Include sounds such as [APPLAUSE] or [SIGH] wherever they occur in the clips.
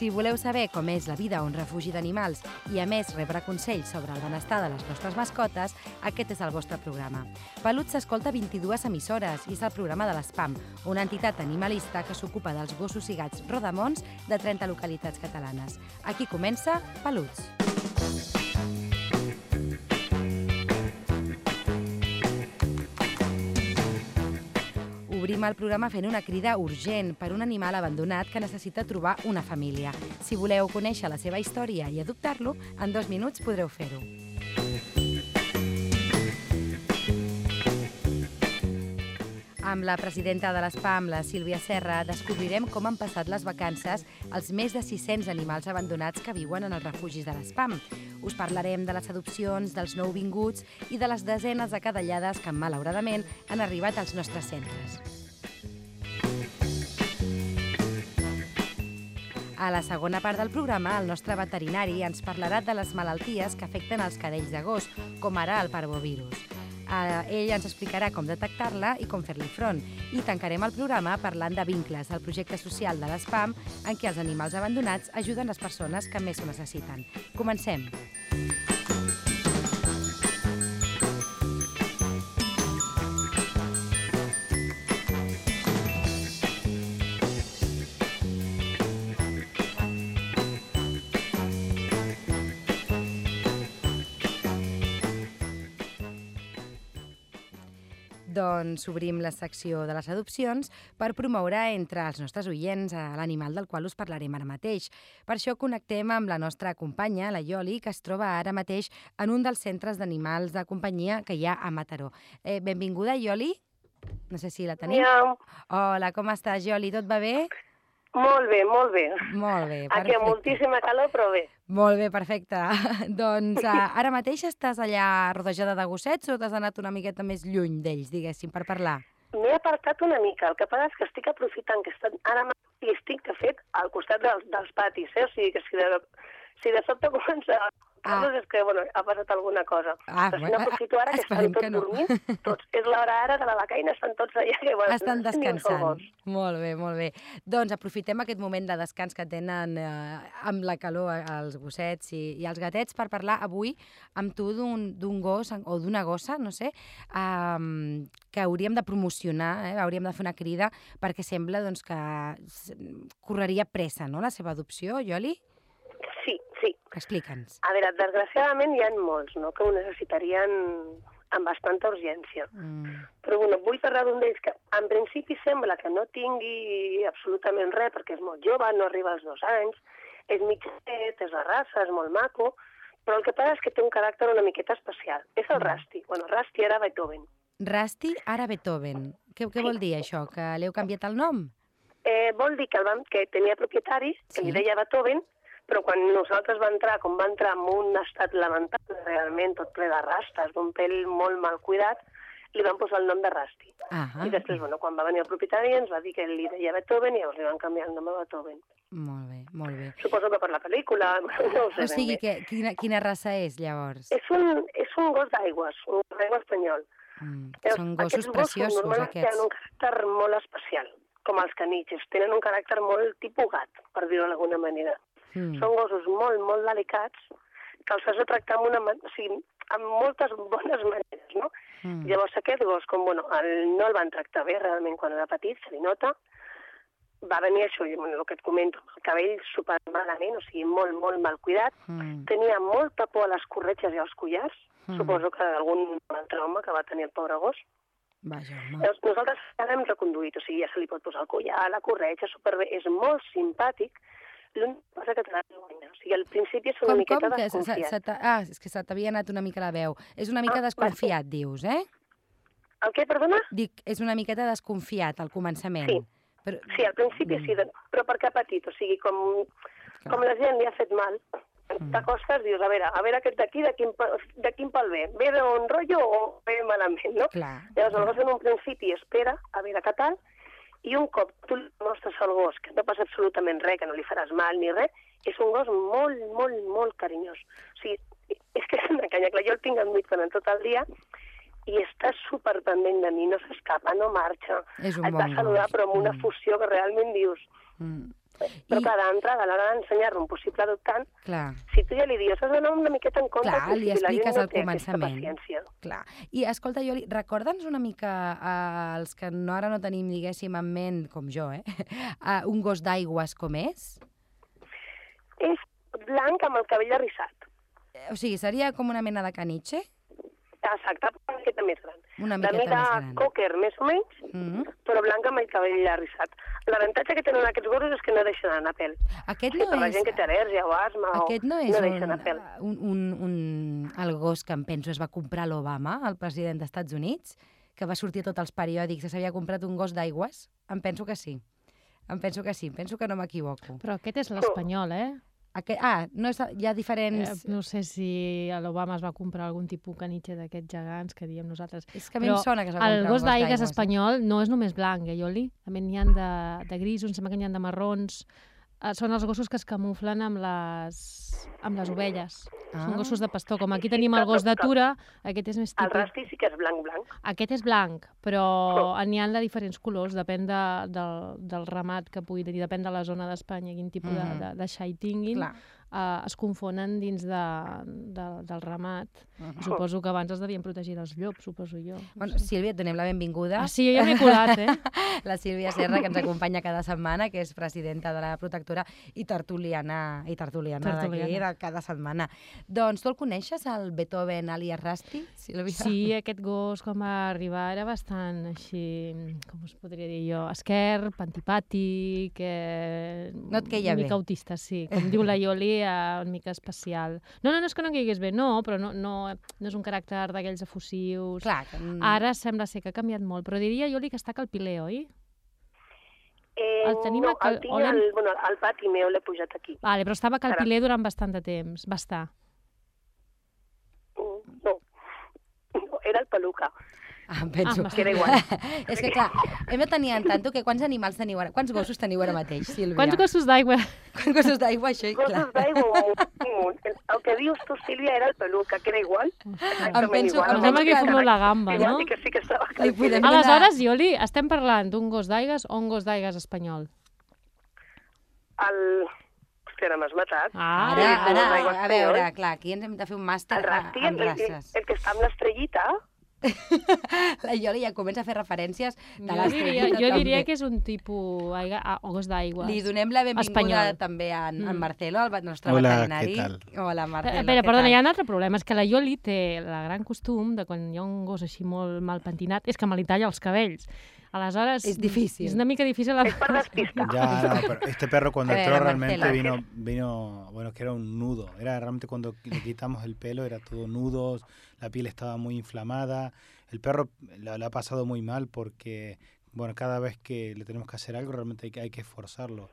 Si voleu saber com és la vida a un refugi d'animals i, a més, rebre consells sobre el benestar de les nostres mascotes, aquest és el vostre programa. Peluts s'escolta 22 emissores i és el programa de l'ESPAM, una entitat animalista que s'ocupa dels gossos i gats rodamons de 30 localitats catalanes. Aquí comença Peluts. Obrim el programa fent una crida urgent per un animal abandonat que necessita trobar una família. Si voleu conèixer la seva història i adoptar-lo, en dos minuts podreu fer-ho. Amb la presidenta de l'ESPAM, la Sílvia Serra, descobrirem com han passat les vacances els més de 600 animals abandonats que viuen en els refugis de l'ESPAM. Us parlarem de les adopcions, dels nouvinguts i de les desenes de cadallades que, malauradament, han arribat als nostres centres. A la segona part del programa, el nostre veterinari ens parlarà de les malalties que afecten els cadells de gos, com ara el parvovirus. Ell ens explicarà com detectar-la i com fer-li front. I tancarem el programa parlant de Vincles, el projecte social de l'ESPAM, en què els animals abandonats ajuden les persones que més ho necessiten. Comencem. Doncs obrim la secció de les adopcions per promoure entre els nostres oients a l'animal del qual us parlarem ara mateix. Per això connectem amb la nostra companya, la Ioli, que es troba ara mateix en un dels centres d'animals de companyia que hi ha a Mataró. Eh, benvinguda, Ioli. No sé si la tenim. Miau. Hola, com estàs, Ioli? Tot va bé? Molt bé, molt bé. Molt bé, Aquí perfecte. amb moltíssima calor, però bé. Molt bé, perfecte. [LAUGHS] doncs uh, ara mateix estàs allà rodejada de gossets o t'has anat una miqueta més lluny d'ells, diguéssim, per parlar? M'he apartat una mica, el que passa és que estic aprofitant que estan ara mateix estic, de fet, al costat dels, dels patis, eh? O sigui que si de, si de sobte [LAUGHS] comença Ah. és que, bueno, ha passat alguna cosa. Ah, Però si bueno, n'aprofito ara que estan tots que no. dormint, [LAUGHS] tots. És l'hora ara de la becaina, estan tots allà. Que, bueno, Estan no descansant. Molt bé, molt bé. Doncs aprofitem aquest moment de descans que tenen eh, amb la calor eh, els gossets i, i els gatets per parlar avui amb tu d'un gos o d'una gossa, no sé, um, que hauríem de promocionar, eh? hauríem de fer una crida perquè sembla doncs, que correria pressa no? la seva adopció, Ioli? Sí, sí. Explica'ns. A veure, desgraciadament hi ha molts, no?, que ho necessitarien amb bastanta urgència. Mm. Però bueno, vull parlar d'un d'ells que en principi sembla que no tingui absolutament res perquè és molt jove, no arriba als dos anys, és mitjanet, és de raça, és molt maco, però el que passa és que té un caràcter una miqueta especial. És el Mm. Rusty. Bueno, Rusty era Beethoven. Rasti, ara Beethoven. Què, què vol dir això? Que l'heu canviat el nom? Eh, vol dir que, el vam, que tenia propietaris, que Sí. li deia Beethoven, però quan nosaltres va entrar, com va entrar en un estat lamentable, realment tot ple de rastes, d'un pèl molt mal cuidat, li van posar el nom de Rusty. Ah, I després, bueno, quan va venir el propietari ens va dir que li deia Beethoven i llavors li van canviar el nom a Beethoven. molt bé, molt bé. Suposo que per la pel·lícula, [LAUGHS] no ho sé O sigui, que, quina, quina raça és, llavors? És un, és un gos d'aigües, un gos d'aigua espanyol. Mm, Llavors, són gossos aquests preciosos, normalment aquests. tenen un caràcter molt especial, com els caniches. Tenen un caràcter molt tipus gat, per dir-ho d'alguna manera. Mm. Són gossos molt, molt delicats, que els has de tractar amb, una, o sigui, amb moltes bones maneres, no? Mm. Llavors aquest gos, com bueno, el, no el van tractar bé realment quan era petit, se li nota, va venir això, i, bueno, el que et comento, el cabell super malament, o sigui, molt, molt mal cuidat, Mm. tenia molta por a les corretges i als collars, Mm. suposo que d'algun home que va tenir el pobre gos. Vaja, home. Llavors, nosaltres ja l'hem reconduït, o sigui, ja se li pot posar el collar, la corretja, superbé, és molt simpàtic, l'única cosa que té la vergonya. O sigui, al principi és una Com, miqueta com? Que se, se, desconfiat. se t'ha- ah, és que se t'havia anat una mica la veu. És una mica Ah, desconfiat, dius, eh? El què, perdona? Dic, és una miqueta desconfiat al començament. Sí. Però, Sí, al principi sí, de- però perquè ha patit, o sigui, com, Clar. com la gent li ha fet mal, Mm. t'acostes, dius, a veure, a veure aquest d'aquí, de, quin, de quin pal ve? Ve d'un rotllo o ve malament, no? clar. Llavors, el gos en un principi espera a veure què tal, I un cop tu li mostres al gos que no passa absolutament res, que no li faràs mal ni res, és un gos molt, molt, molt carinyós. O sigui, és que és una canya, clar, jo el tinc al mig durant tot el dia i està super pendent de mi, no s'escapa, no marxa. És un Et va bon saludar, gos. però amb una Mm. fusió que realment dius... Mm. Però I- clar, d'entrada, a l'hora d'ensenyar-lo un possible adoptant, Clar, si tu ja li dius, has d'anar una miqueta en compte, Clar, li si expliques no al aquesta començament. clar. I escolta, Ioli, recorda'ns una mica eh, els que no, ara no tenim, diguéssim, en ment, com jo, eh? Uh, [LAUGHS] un gos d'aigües com és? És blanc amb el cabell arrissat. Eh, O sigui, seria com una mena de caniche? Exacte, una miqueta més gran. Una de miqueta mida més gran. cocker, més o menys, Mm. però blanc amb el cabell arrissat. L'avantatge que tenen aquests gossos és que no deixen anar pèl. Aquest Sí, per no la és... gent que té al·lèrgia o asma Aquest no és no un, deixen pèl. un, un, un, el gos que em penso es va comprar l'Obama, el president dels Estats Units, que va sortir a tots els periòdics que s'havia comprat un gos d'aigües? Em penso que sí. Em penso que sí, em penso que no m'equivoco. Però aquest és l'espanyol, eh? Aquest, ah, no és, hi ha eh? diferents... No sé si a l'Obama es va comprar algun tipus caniche d'aquests gegants que diem nosaltres. És que a mi em sona que es va El gos d'aigues eh? espanyol no és només blanc, eh, Ioli? També n'hi ha de, de grisos, em sembla que n'hi ha de marrons. Eh, Són els gossos que es camuflen amb les, amb les ovelles. Ah. Són gossos de pastor. Com aquí tenim el gos d'atura, aquest és més El típic. rasti sí que és blanc-blanc. Aquest és blanc, però Oh. n'hi ha de diferents colors, depèn de, del, del ramat que pugui tenir, depèn de la zona d'Espanya, quin tipus Mhm. de, de, de xai tinguin. Clar. Uh, es confonen dins de, de, del ramat. Mhm. Suposo que abans es devien protegir dels llops, suposo jo. No Bueno, sé. Sílvia, et donem la benvinguda. Ah, sí, jo m'he colat, eh? [LAUGHS] La Sílvia Serra, que ens acompanya cada setmana, que és presidenta de la protectora i tertuliana, i tertuliana, d'aquí, Tertuliana. de cada setmana. Doncs tu el coneixes, el Beethoven alias Rusty, Sílvia? Sí, aquest gos, quan va arribar, era bastant així, com us podria dir jo, esquerp, antipàtic, eh... No et queia una bé. mica autista, sí. Com diu la Ioli, eh, una mica especial. No, no, no és que no caigués bé, no, però no, no, no és un caràcter d'aquells efusius. Clar, que, Ara sembla ser que ha canviat molt, però diria Ioli que està Calpiler, oi? Eh, El tenim no, a Cal- el tinc al, bueno, al pati meu, l'he pujat aquí. Vale, però estava a Calpiler durant bastant de temps. Va estar. Mm, No, no era el peluca. Ah, em penso. Ah, Que era igual. [LAUGHS] és que, clar, hem de tenir en tanto que quants animals teniu ara, quants gossos teniu ara mateix, Sílvia? Quants gossos d'aigua? [LAUGHS] Quants gossos d'aigua, això, clar. Gossos d'aigua. El, que dius tu, Sílvia, era el peluca, que era igual. Exactament penso- igual. em Em sembla que fumut la gamba, no? sí que sí que estava. Aleshores, Ioli, estem parlant d'un gos d'aigues o un gos d'aigues espanyol? El... Hòstia, ara m'has matat. Ah, Ara, ara, a veure, clar, aquí ens hem de fer un màster El a- rasti, en el, el, races. el que està amb l'estrellita, La Ioli ja comença a fer referències de jo diria, jo diria que és un tipus aiga, ah, gos d'aigua. Li donem la benvinguda Espanyol. també a en, en Mm. Marcelo, el nostre Hola, veterinari. què tal? Hola, Eh, Marcelo, Espera, què perdona, tal? hi ha un altre problema, és que la Ioli té el gran costum de quan hi ha un gos així molt mal pentinat, és que me li talla els cabells. Aleshores... És difícil. És una mica difícil... és per despistar. Ya, no, pero este perro cuando [LAUGHS] ver, entró Marcela. realmente vino, vino, bueno, que era un nudo. Era realmente cuando le quitamos el pelo, era todo nudos, la piel estaba muy inflamada. El perro la, la ha pasado muy mal porque, bueno, cada vez que le tenemos que hacer algo, realmente hay que, hay que esforzarlo.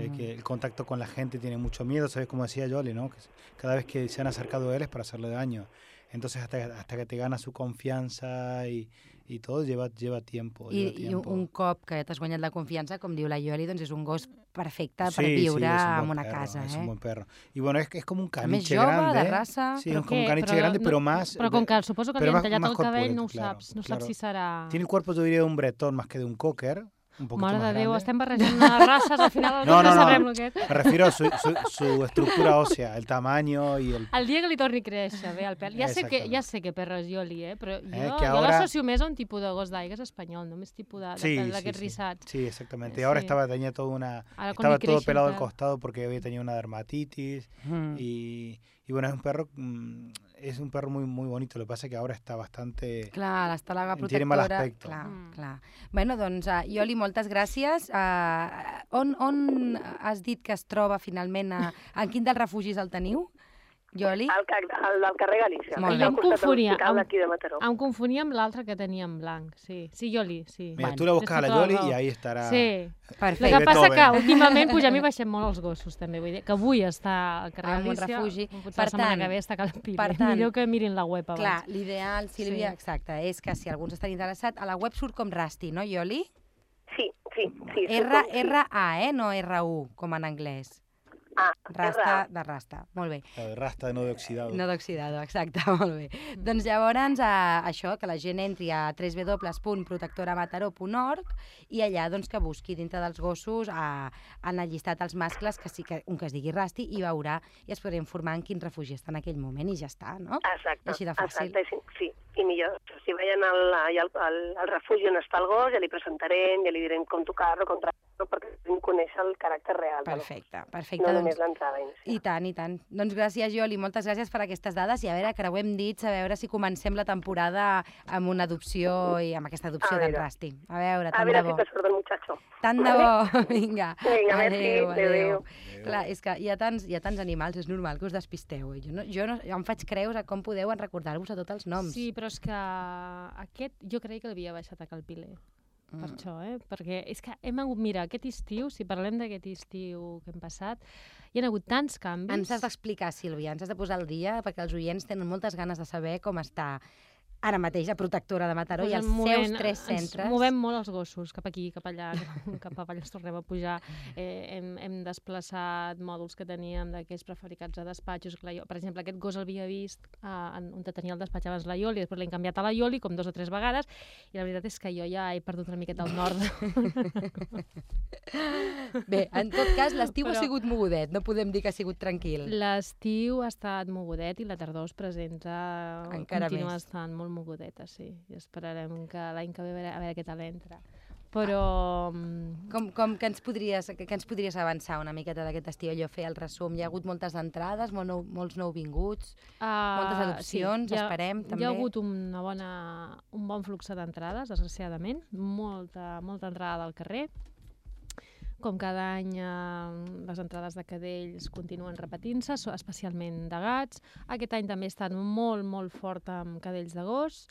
Eh, que el contacto con la gente tiene mucho miedo, ¿sabes? Como decía Jolly, ¿no? Que cada vez que se han acercado a él es para hacerle daño. Entonces, hasta, hasta que te gana su confianza y, y todo, lleva, lleva tiempo. I, lleva I tiempo. un cop que t'has guanyat la confiança, com diu la Ioli, doncs és un gos perfecte per Sí, sí, viure es un en una perro, casa. Es eh? un buen perro. Y bueno, es, es como un A més caniche jove, grande. de ¿eh? raça. Sí, Però es como un caniche Però grande, no- pero más... Però com que suposo que li han tallat el cabell, no ho corpulento, saps. No claro, saps si serà... Tiene el cuerpo, yo diría, de un bretón más que de un cocker. Mare de Déu, estem barrejant unes races, al final [LAUGHS] No, no, no, no. sabrem el que és. Me refiero a su, su, su estructura ósea, el tamaño y el... El dia que li torni a créixer bé el pèl. Ja sé que, Exactament. ja sé que perro és Ioli, eh? però jo, Eh, jo que ahora- l'associo més a un tipus de gos d'aigues espanyol, no més tipus de, de Sí, sí, d'aquests sí. rissats. Sí, exactamente. Y ahora Sí. estaba, tenía toda una... Ara, quan Estaba li todo pelado al costado porque había tenido una dermatitis. Mm. Y, y bueno, es un perro... mm, Es un perro muy, muy bonito. Lo que pasa es que ahora está bastante... Clar, l'estàlaga protectora... Tiene mal aspecto. Clar, Mm. clar. Bueno, doncs, uh, Ioli, moltes gràcies. Uh, on, on has dit que es troba finalment? A, en quin dels refugis el teniu? Ioli? Al, ca- al del carrer Galícia. Molt que bé. Em confonia amb- de Mataró. Em confonia amb l'altre que tenia en blanc, sí. Sí, Ioli, sí. Mira, Bueno, tú la buscas a la raó. y ahí estará... Sí. El Perfecte. que passa que últimament pugem i baixem molt els gossos, també. Vull dir que avui està al carrer Ah, en un Galícia, refugi. potser Per la setmana tant- que ve està a Calpira. per tant- Millor que mirin la web abans. Clar, l'ideal, Sílvia, Sí. exacte, és que si algú està interessat, a la web surt com Rasti, no, Ioli? Sí, sí, sí. R, supongo, sí. R-A, eh? No R-U, com en anglès. Ah, Rasta de rasta. Molt bé. De rasta, no de oxidado. No d'oxidado, exacte, [LAUGHS] molt bé. Doncs llavors, eh, això, que la gent entri a www.protectoramataró.org i allà doncs, que busqui dintre dels gossos eh, han allistat els mascles, que sí que un que es digui Rasti, i veurà i es podrà informar en quin refugi està en aquell moment i ja està, no? Exacte, Així de fàcil. exacte, sí, sí. I millor, si veien al, al, al, al refugi on està el gos, ja li presentarem, ja li direm com tocar-lo, com tractar-lo, perquè puguin conèixer el caràcter real. gos. Perfecte, No perfecte. només Doncs, l'entrada en si. I tant, i tant. Doncs gràcies, Joli, moltes gràcies per aquestes dades i a veure, creuem dits, a veure si comencem la temporada amb una adopció i amb aquesta adopció A d'en veure. Rasti. A veure, A tant de veure si bo. te surt el muchacho. Tant de bo, [LAUGHS] vinga. Vinga, merci, adéu, adéu, adéu. adéu. Clar, és que hi ha tants, hi ha tants animals, és normal que us despisteu. Eh? Jo, no, jo, no, jo em faig creus a com podeu en recordar-vos a tots els noms. Sí, però és que aquest jo crec que l'havia baixat a Calpiler. Per Mm. això, eh? Perquè és que hem hagut, mira, aquest estiu, si parlem d'aquest estiu que hem passat, hi ha hagut tants canvis. Ens has d'explicar, Sílvia, ens has de posar al dia perquè els oients tenen moltes ganes de saber com està ara mateix la protectora de Mataró Pues i els en movent- seus tres ens centres. movem molt els gossos, cap aquí, cap allà, cap [LAUGHS] avall ens tornem a pujar. [LAUGHS] Eh, hem, hem desplaçat mòduls que teníem d'aquells prefabricats a despatxos. la Per exemple, aquest gos l'havia vist eh, on tenia el despatx abans la Ioli, després l'hem canviat a la Ioli com dos o tres vegades, i la veritat és que jo ja he perdut una miqueta el nord. [LAUGHS] Bé, en tot cas, l'estiu ha Però- sigut mogudet, no podem dir que ha sigut tranquil. L'estiu ha estat mogudet i la tardor es presenta, Encara més. estant molt mogudeta, sí. I esperarem que l'any que ve a veure, a veure què tal entra. Però... mm, Com, com que, ens podries, que, que ens podries avançar una miqueta d'aquest estiu, allò fer el resum? Hi ha hagut moltes entrades, molt nou, molts nouvinguts, moltes Uh, adopcions, hi ha, esperem, també. Hi ha hagut una bona, un bon flux d'entrades, desgraciadament, molta, molta entrada al carrer. Com cada any, eh, les entrades de cadells continuen repetint-se, especialment de gats. Aquest any també ha estat molt, molt fort amb cadells de gos.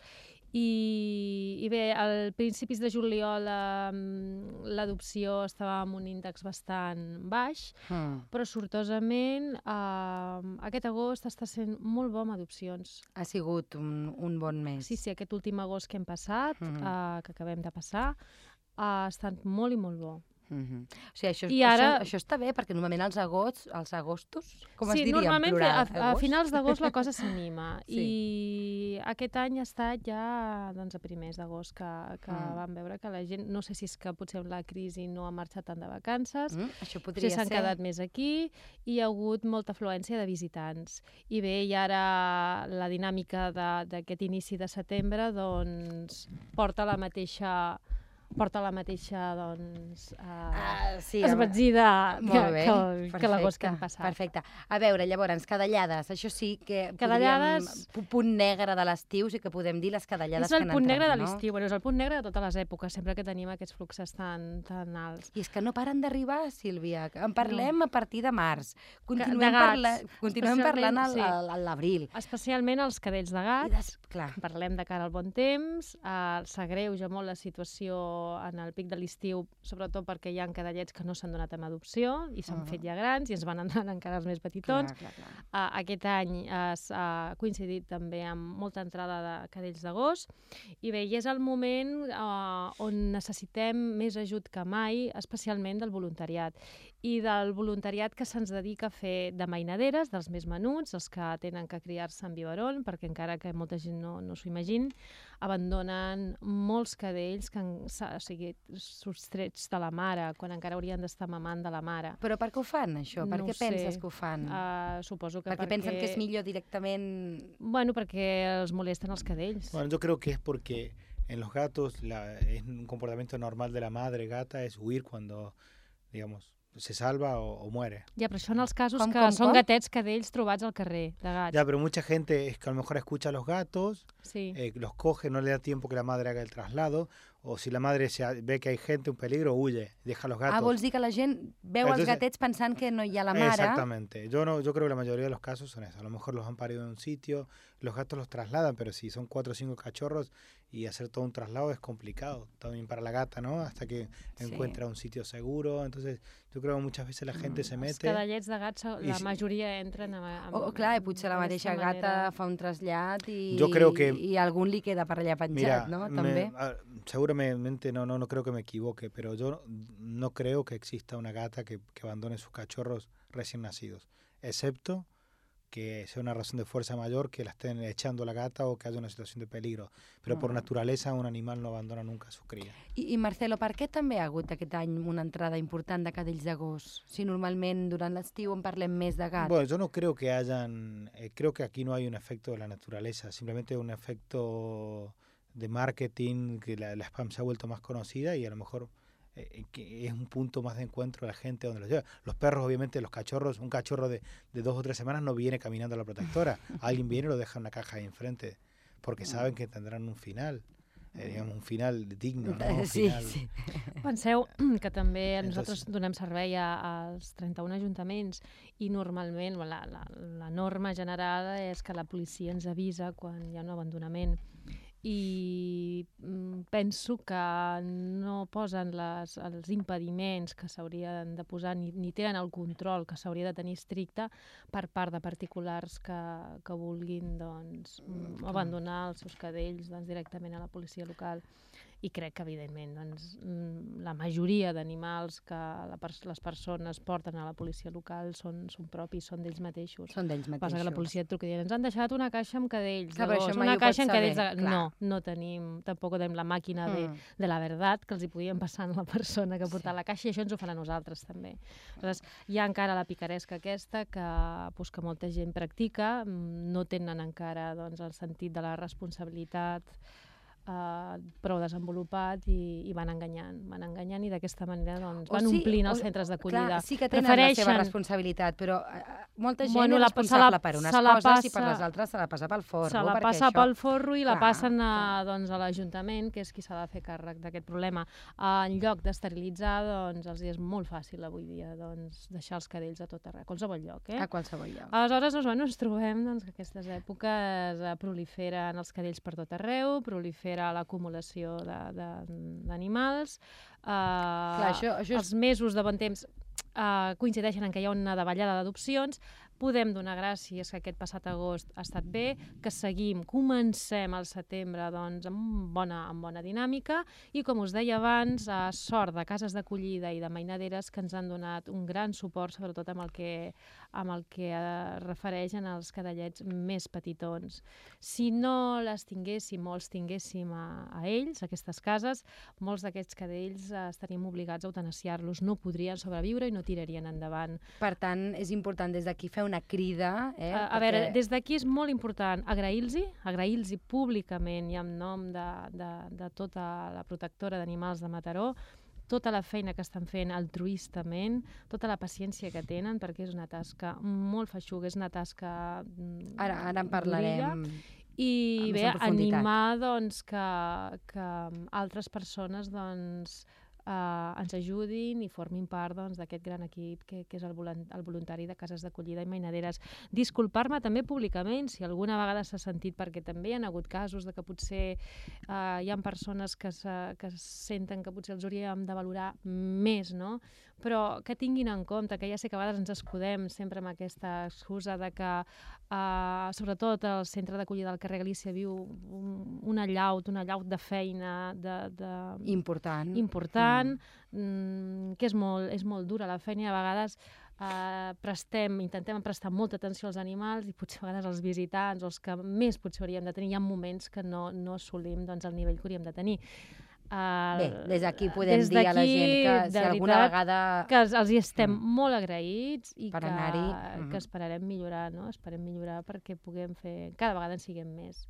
I, i bé, al principis de juliol eh, l'adopció estava amb un índex bastant baix, Mm. però sortosament eh, aquest agost està sent molt bo amb adopcions. Ha sigut un, un bon mes. Sí, sí, aquest últim agost que hem passat, Mhm. eh, que acabem de passar, ha estat molt i molt bo. Mm -hmm. O sigui, això, I ara- això, això està bé, perquè normalment els agosts, els agostos, com sí, es diria en normalment plural? a, a finals d'agost la cosa [LAUGHS] s'anima Sí. i aquest any ha estat ja doncs, a primers d'agost que, que Mm. vam veure que la gent, no sé si és que potser amb la crisi no ha marxat tant de vacances, Mm, això Potser s'han quedat més aquí i hi ha hagut molta afluència de visitants. I bé, i ara la dinàmica de- d'aquest inici de setembre doncs, porta la mateixa porta la mateixa doncs, uh, Ah, sí, esbatzida que, bé, que, que l'agost que hem passat. Perfecte. A veure, llavors, cadallades, això sí que Cadallades- podríem... Punt negre de l'estiu, sí que podem dir les cadallades és el que han punt negre de entrat, no? l'estiu, bueno, és el punt negre de totes les èpoques, sempre que tenim aquests fluxes tan, tan alts. I és que no paren d'arribar, Sílvia. En parlem a partir de març. Continuem, de gats, parla... Continuem parlant a l'abril. Especialment els cadells de I gats, des... Clar, Parlem de cara al bon temps, eh, s'agreuja molt la situació en el pic de l'estiu, sobretot perquè hi ha cadallets que no s'han donat en adopció i s'han Ah. fet ja grans i ens van entrant encara els més clar, petitons. clar, clar. Uh, aquest any s'ha coincidit també amb molta entrada de cadells de gos i bé, i és el moment uh, on necessitem més ajut que mai, especialment del voluntariat i del voluntariat que se'ns dedica a fer de mainaderes, dels més menuts, els que tenen que criar-se en biberon, perquè encara que molta gent no, no s'ho imagini, abandonen molts cadells que han, o sigui, sostrets de la mare, quan encara haurien d'estar mamant de la mare. Però per què ho fan, això? Per No què ho sé. penses que ho fan? Uh, suposo que perquè, pensen que és millor directament... Bueno, perquè els molesten els cadells. Bueno, yo creo que es porque en los gatos la, es un comportamiento normal de la madre gata es huir cuando, digamos, se salva o, o muere. Però això en els casos que com, són com? gatets cadells trobats al carrer, de gats. Ya, pero mucha gente es que a lo mejor escucha a los gatos, Sí. eh, los coge, no le da tiempo que la madre haga el traslado, o si la madre se, ve que hay gente, un peligro, huye, deja a los gatos. Ah, vols dir que la gent veu els Entonces- gatets pensant que no hi ha la mare? Exactamente. Yo no, yo creo que la mayoría de los casos son eso. A lo mejor los han parido en un sitio, los gatos los trasladan, pero si son cuatro o cinco cachorros y hacer todo un traslado es complicado también para la gata, ¿no? Hasta que Sí. encuentra un sitio seguro. Entonces, yo creo que muchas veces la gente se Els mete. cadallets de gats, I la si- majoria entren amb... amb O, o clar, potser la mateixa gata manera. fa un trasllat i, Jo creo que- i algun li queda per allà penjat, Mira, no? me- També. a- seguramente no, no, no creo que me equivoque, pero yo no creo que exista una gata que, que abandone sus cachorros recién nacidos, excepto que sea una razón de fuerza mayor que la estén echando la gata o que haya una situación de peligro. Pero por Ah. naturaleza un animal no abandona nunca a su cría. I, I Marcelo, per què també ha hagut aquest any una entrada important de cadells d'agost? Si normalment durant l'estiu en parlem més de gat. Bueno, yo no creo que hayan, eh, creo que aquí no hay un efecto de la naturaleza, simplemente un efecto de marketing, que la, la spam se ha vuelto más conocida y a lo mejor eh, que es un punto más de encuentro de la gente donde los lleva. Los perros, obviamente, los cachorros, un cachorro de, de dos o tres semanas no viene caminando a la protectora. [LAUGHS] Alguien viene y lo deja en una caja ahí enfrente, porque saben que tendrán un final, eh, digamos, un final digno, ¿no? [LAUGHS] Un sí, final- sí. [LAUGHS] Penseu que també Entonces- nosaltres donem servei a- als 31 ajuntaments i normalment la, la, la norma general és que la policia ens avisa quan hi ha un abandonament i mm, penso que no posen les, els impediments que s'haurien de posar ni, ni tenen el control que s'hauria de tenir estricte per part de particulars que, que vulguin doncs, mm, abandonar els seus cadells doncs, directament a la policia local i crec que evidentment doncs, mm, la majoria d'animals que la pers les persones porten a la policia local són, són propis, són d'ells mateixos. Són d'ells mateixos. Passa que la policia et truca i ens han deixat una caixa amb cadells de gos, mai una caixa amb cadells de... clar. No, no tenim, tampoc tenim la màquina de, Mm. de la veritat que els hi podien passar a la persona que ha portat la caixa i això ens ho fan a nosaltres també. Aleshores, hi ha encara la picaresca aquesta que, pues, que molta gent practica, mm, no tenen encara doncs, el sentit de la responsabilitat eh, prou desenvolupat i, i van enganyant, van enganyant i d'aquesta manera doncs, van omplint els centres d'acollida. Sí que tenen la seva Prefereixen- responsabilitat, però eh, molta gent Bueno, és la- responsable la- per unes se la coses i per passa- les altres se la passa pel forro. se la passa això... pel forro i la Clar, passen a, clar. doncs, a l'Ajuntament, que és qui s'ha de fer càrrec d'aquest problema. En lloc d'esterilitzar, doncs, els és molt fàcil avui dia doncs, deixar els cadells a tot arreu, a qualsevol lloc. Eh? A qualsevol lloc. Aleshores, doncs, bueno, ens trobem doncs, que aquestes èpoques eh, proliferen els cadells per tot arreu, prolifera l'acumulació d'animals, eh, Clar, això, això és... els mesos de bon temps eh, coincideixen en que hi ha una davallada d'adopcions, podem donar gràcies que aquest passat agost ha estat bé, que seguim, comencem al setembre doncs, amb, bona, amb bona dinàmica. I, com us deia abans, a sort de cases d'acollida i de mainaderes que ens han donat un gran suport, sobretot amb el que, amb el que eh, refereixen als cadallets més petitons. Si no les tinguéssim o els tinguéssim a, a ells, a aquestes cases, molts d'aquests cadells eh, estaríem obligats a eutanasiar-los, no podrien sobreviure i no tirarien endavant. Per tant, és important des d'aquí fer una crida. Eh? A, a veure, des d'aquí és molt important agrair-los, agrair-los públicament i en nom de, de, de tota la protectora d'animals de Mataró, tota la feina que estan fent altruistament, tota la paciència que tenen, perquè és una tasca molt feixuga, és una tasca mm, Ara, ara en parlarem. I bé, animar doncs, que, que altres persones doncs, eh, ens ajudin i formin part doncs, d'aquest gran equip que, que és el, el voluntari de cases d'acollida i mainaderes. Disculpar-me també públicament si alguna vegada s'ha sentit, perquè també hi ha hagut casos de que potser eh, hi ha persones que, se, que senten que potser els hauríem de valorar més, no? Però que tinguin en compte que ja sé que a vegades ens escudem sempre amb aquesta excusa de que Uh, sobretot el centre d'acollida del carrer Galícia viu un, una llaut, una llaut de feina de, de, Important. important, mm. que és molt, és molt dura la feina a vegades uh, prestem, intentem prestar molta atenció als animals i potser a vegades els visitants o els que més potser hauríem de tenir, hi ha moments que no, no assolim doncs, el nivell que hauríem de tenir. Uh, Bé, des d'aquí podem des dir a la gent que si alguna vegada... que els, els hi estem Mm. molt agraïts i Per que, mhm. que esperarem millorar, no? Esperem millorar perquè puguem fer... Cada vegada en siguem més.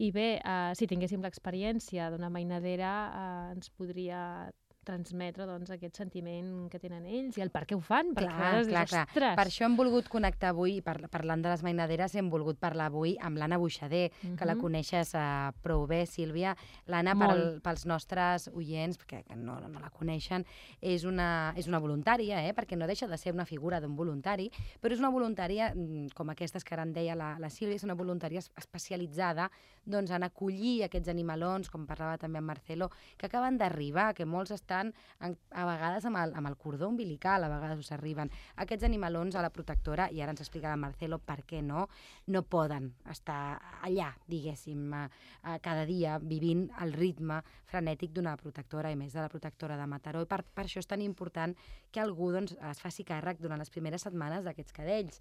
I bé, uh, si tinguéssim l'experiència d'una mainadera, uh, ens podria transmetre doncs, aquest sentiment que tenen ells i el per què ho fan, perquè Clar, clar, dius, clar. ostres... Per això hem volgut connectar avui, par parlant de les mainaderes, hem volgut parlar avui amb l'Anna Buixader, que la Mhm. coneixes uh, prou bé, Sílvia. L'Anna, pel, pels nostres oients, que, que no, no la coneixen, és una, és una voluntària, eh? perquè no deixa de ser una figura d'un voluntari, però és una voluntària, mm, com aquestes que ara en deia la, la Sílvia, és una voluntària es- especialitzada doncs, en acollir aquests animalons, com parlava també amb Marcelo, que acaben d'arribar, que molts estan en, a vegades amb el, amb el cordó umbilical, a vegades us arriben. Aquests animalons a la protectora, i ara ens explicarà Marcelo per què no, no poden estar allà, diguéssim, eh, eh, cada dia vivint el ritme frenètic d'una protectora, i més de la protectora de Mataró. I per, per això és tan important que algú doncs, es faci càrrec durant les primeres setmanes d'aquests cadells.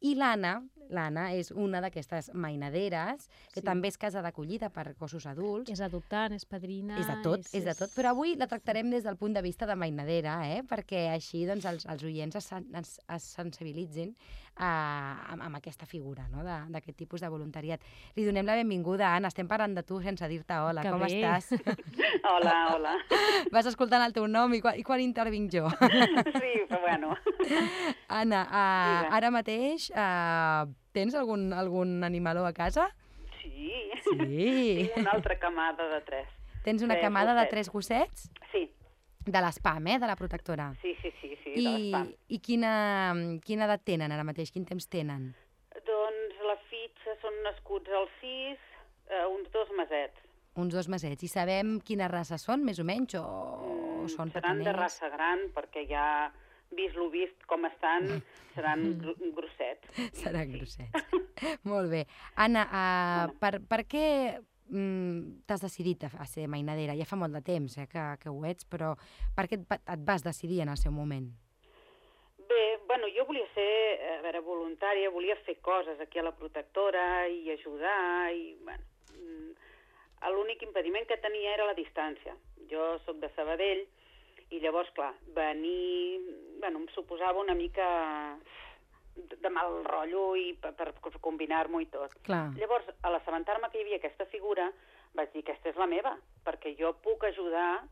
I l'Anna, l'Anna és una d'aquestes mainaderes, que Sí. també és casa d'acollida per gossos adults, És adoptant, és padrina... és de tot, és, de tot, però avui la tractarem des del punt de vista de mainadera, eh? perquè així doncs, els, els oients es, es, es sensibilitzin uh, amb, amb aquesta figura no? de- d'aquest tipus de voluntariat. Li donem la benvinguda, Anna, estem parlant de tu sense dir-te hola, Que com bé. estàs? [LAUGHS] Hola, hola. [LAUGHS] Vas escoltant el teu nom i quan, i quan intervinc jo? [LAUGHS] Sí, però bueno. Anna, Digues. ara mateix uh, tens algun, algun animaló a casa? Sí. Sí. Tinc una altra camada de tres. Tens una Tres camada de gossets. tres gossets? Sí, De l'espam, eh? De la protectora. sí, sí, sí, sí, de I, l'espam. i quina, quina edat tenen ara mateix? Quin temps tenen? Doncs la fitxa són nascuts al 6, eh, uns dos mesets. Uns dos mesets. I sabem quines races són, més o menys? O, o Mm, són seran de pequeners? raça gran, perquè ja vist lo vist com estan, seran gr grossets. [LAUGHS] Seran grossets. Molt bé. Anna, uh, Bona. per, per què mm, t'has decidit a, ser mainadera? Ja fa molt de temps eh, que, que ho ets, però per què et, et vas decidir en el seu moment? Bé, bueno, jo volia ser, a veure, voluntària, volia fer coses aquí a la protectora i ajudar, i, bueno, mm, l'únic impediment que tenia era la distància. Jo sóc de Sabadell, i llavors, clar, venir, bueno, em suposava una mica de mal rotllo i per, per combinar-m'ho i tot. Clar. Llavors, a l'assabentar-me que hi havia aquesta figura, vaig dir, aquesta és la meva, perquè jo puc ajudar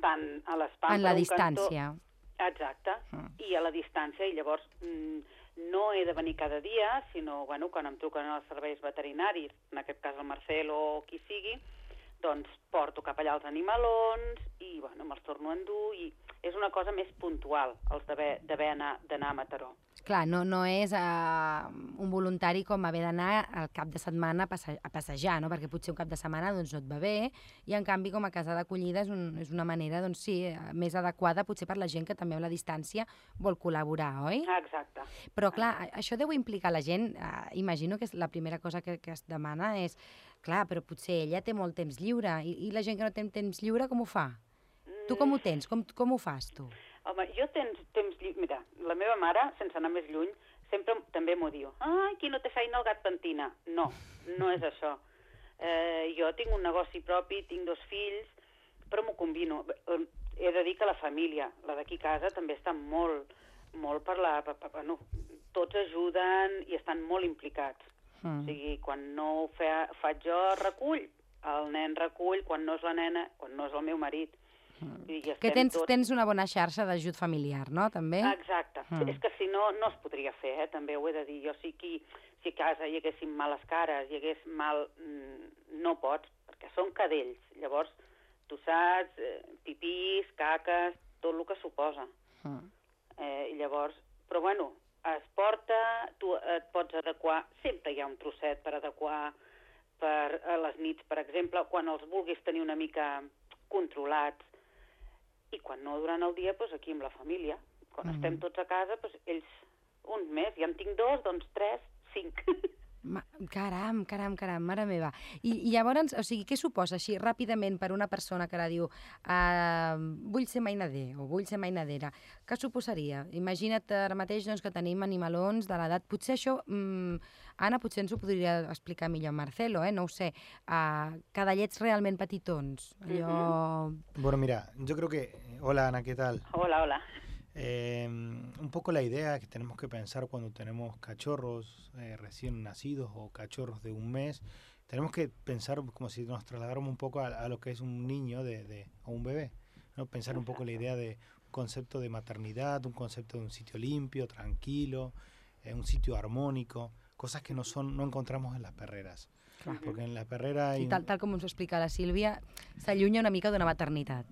tant a l'espam En la un cantó- distància. Exacte, Mm. i a la distància, i llavors mm, no he de venir cada dia, sinó bueno, quan em truquen els serveis veterinaris, en aquest cas el Marcel o qui sigui, doncs porto cap allà els animalons i bueno, me'ls torno a endur i és una cosa més puntual, els d'haver d'haver anar- d'anar a Mataró. Clar, no, no és uh, un voluntari com haver d'anar al cap de setmana a, passe a passejar, no? perquè potser un cap de setmana doncs, no et va bé, i en canvi com a casa d'acollida és, un, és una manera doncs, sí, eh, més adequada potser per la gent que també amb la distància vol col·laborar, oi? Exacte. Però clar, a- això deu implicar la gent, eh, imagino que és la primera cosa que, que es demana és, clar, però potser ella té molt temps lliure, i, i la gent que no té temps lliure com ho fa? Tu com ho tens? Com, com ho fas, tu? Home, jo tens temps lliure... Mira, la meva mare, sense anar més lluny, sempre també m'ho diu. Ai, qui no té feina el gat pentina. No, no és això. Eh, jo tinc un negoci propi, tinc dos fills, però m'ho combino. He de dir que la família, la d'aquí casa, també està molt, molt per la... Per, per, bueno, tots ajuden i estan molt implicats. O Mm. sigui, quan no ho fa, faig jo, recull. El nen recull, quan no és la nena, quan no és el meu marit. I Que tens, tots... tens una bona xarxa d'ajut familiar, no? També? Exacte. Mm. Mm. És que si no, no es podria fer, eh? també ho he de dir. Jo sí que si a casa hi haguessin males cares, hi hagués mal... Mm, no pots, perquè són cadells. Llavors, tu saps, eh, pipís, caques, tot el que suposa. Mm. Eh, i llavors, però bueno, es porta, tu et pots adequar, sempre hi ha un trosset per adequar per a les nits, per exemple, quan els vulguis tenir una mica controlats, i quan no durant el dia, doncs aquí amb la família. Quan Mm. estem tots a casa, doncs ells uns més, ja en tinc dos, doncs tres, cinc. [LAUGHS] Ma, caram, caram, caram, mare meva. I, I llavors, o sigui, què suposa així ràpidament per una persona que ara diu uh, vull ser mainader o vull ser mainadera? Què suposaria? Imagina't ara mateix doncs, que tenim animalons de l'edat... Potser això, mm, Anna, potser ens ho podria explicar millor Marcelo, eh? no ho sé. Uh, cadallets realment petitons. Allò... Bueno, mira, yo creo que... Hola Ana, ¿qué tal? Hola, hola. Eh, un poco la idea que tenemos que pensar cuando tenemos cachorros eh, recién nacidos o cachorros de un mes, tenemos que pensar como si nos trasladáramos un poco a, lo que es un niño de, de- o un bebé. ¿no? Pensar un poco la idea de un concepto de maternidad, un concepto de un sitio limpio, tranquilo, eh, un sitio armónico, cosas que no son no encontramos en las perreras. Clar. Porque en la perrera I tal, tal com ens ho explica la Sílvia, s'allunya una mica d'una maternitat.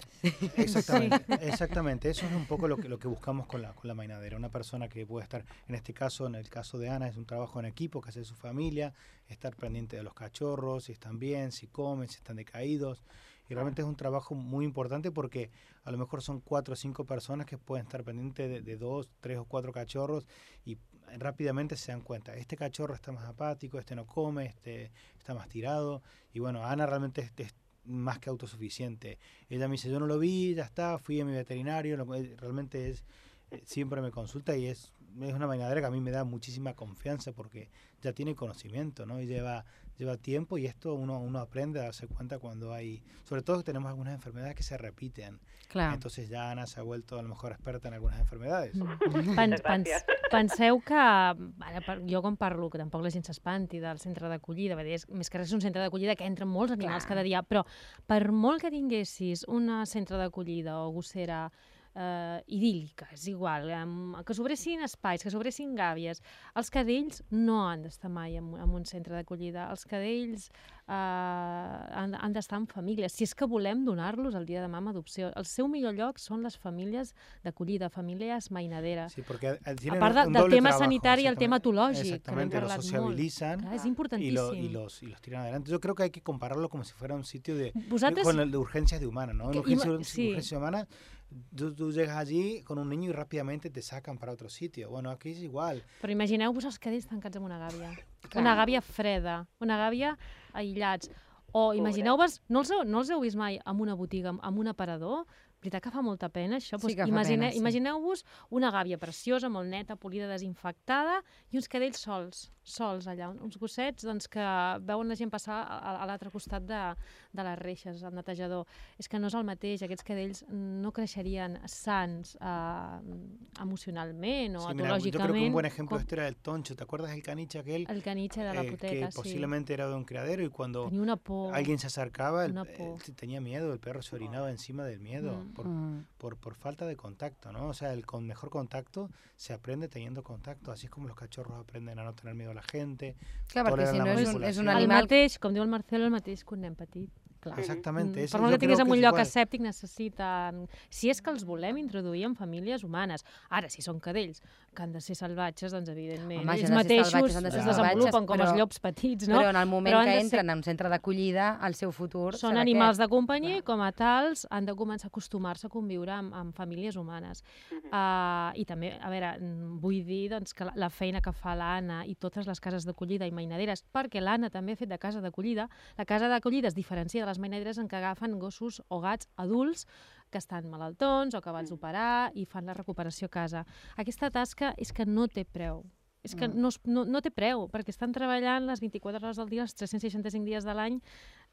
Exactamente, exactamente. Eso es un poco lo que, lo que buscamos con la, con la mainadera. Una persona que puede estar, en este caso, en el caso de Ana, es un trabajo en equipo que hace su familia, estar pendiente de los cachorros, si están bien, si comen, si están decaídos. Y realmente es un trabajo muy importante porque a lo mejor son cuatro o cinco personas que pueden estar pendientes de, de dos, tres o cuatro cachorros y rápidamente se dan cuenta, este cachorro está más apático, este no come, este está más tirado. Y bueno, Ana realmente es, más que autosuficiente. Ella me dice, yo no lo vi, ya está, fui a mi veterinario, lo- eh, realmente es, eh, siempre me consulta y es, es una mainadera que a mí me da muchísima confianza porque ya tiene conocimiento, ¿no? Y lleva, lleva tiempo y esto uno, uno aprende a darse cuenta cuando hay, sobre todo que tenemos algunas enfermedades que se repiten. Clar. Entonces ya Ana se ha vuelto a lo mejor experta en algunas enfermedades. [LAUGHS] Pen, pens, gràcies. penseu que, ara, per, jo quan parlo, que tampoc la gent s'espanti del centre d'acollida, és, més que res és un centre d'acollida que entren molts animals Clar. cada dia, però per molt que tinguessis un centre d'acollida o gossera eh, idíl·lica, és igual, amb, que s'obressin espais, que s'obressin gàbies, els cadells no han d'estar mai en, en un centre d'acollida, els cadells eh, han, han d'estar en famílies, si és que volem donar-los el dia de demà adopció. El seu millor lloc són les famílies d'acollida, famílies mainaderes. Sí, porque eh, A part de, del tema trabajo, sanitari i el tema exactamente. etològic, que Exactamente, lo sociabilizan Clar, és y, importantíssim. lo- y los, y los tiran adelante. Yo creo que hay que compararlo como si fuera un sitio de, Vosaltres, con el de urgencias de humanas, ¿no? Que urgencias, sí. urgencias humanas, tú, tú llegas allí con un niño y rápidamente te sacan para otro sitio. Bueno, aquí es igual. però imagineu-vos els cadells tancats en una gàbia. Clar. Una gàbia freda, una gàbia aïllats. O imagineu-vos, no els, heu, no els heu vist mai en una botiga, amb- amb un aparador? Veritat que fa molta pena, això? Sí que fa imagine, pena, sí. Imagineu-vos una gàbia preciosa, molt neta, polida, desinfectada, i uns cadells sols, sols allà, un- uns gossets doncs, que veuen la gent passar a, a, l'altre costat de, de les reixes, al netejador. És que no és el mateix, aquests cadells no creixerien sants eh, emocionalment o Sí, mira, yo creo que un etològicament. buen ejemplo com era el toncho. ¿Te acuerdas del caniche aquel? el caniche de la eh, que sí. posiblemente era de un criadero y cuando Tenia una por. alguien se acercaba, el- eh, tenía miedo, el perro se orinaba encima del miedo Mm. Por, Mm. por, por falta de contacto, ¿no? O sea, el con mejor contacto se aprende teniendo contacto, así es como los cachorros aprenden a no tener miedo a la gente. Clar, perquè Toleran si no és un, és manipulació. un el animal... mateix, com diu el Marcelo, el mateix que un nen petit. Clar. Exactamente. Mm, ese per molt que tinguis en un es lloc igual. escèptic necessiten... Si és que els volem introduir en famílies humanes. Ara, si són cadells que han de ser salvatges, doncs evidentment Home, ells de mateixos salvatges, han de es desenvolupen com però- els llops petits, no? Però en el moment que de ser- entren en un centre d'acollida, el seu futur Són serà animals aquest. de companyia i com a tals han de començar a acostumar-se a conviure amb, amb famílies humanes. Uh, I també, a veure, mm, vull dir doncs, que la, la feina que fa l'Anna i totes les cases d'acollida i mainaderes, perquè l'Anna també ha fet de casa d'acollida, la casa d'acollida es diferencia de les mainaderes en què agafen gossos o gats adults que estan malaltons o acabats d'operar i fan la recuperació a casa. Aquesta tasca és que no té preu. És que Mm. no, no, no té preu, perquè estan treballant les 24 hores del dia, els 365 dies de l'any,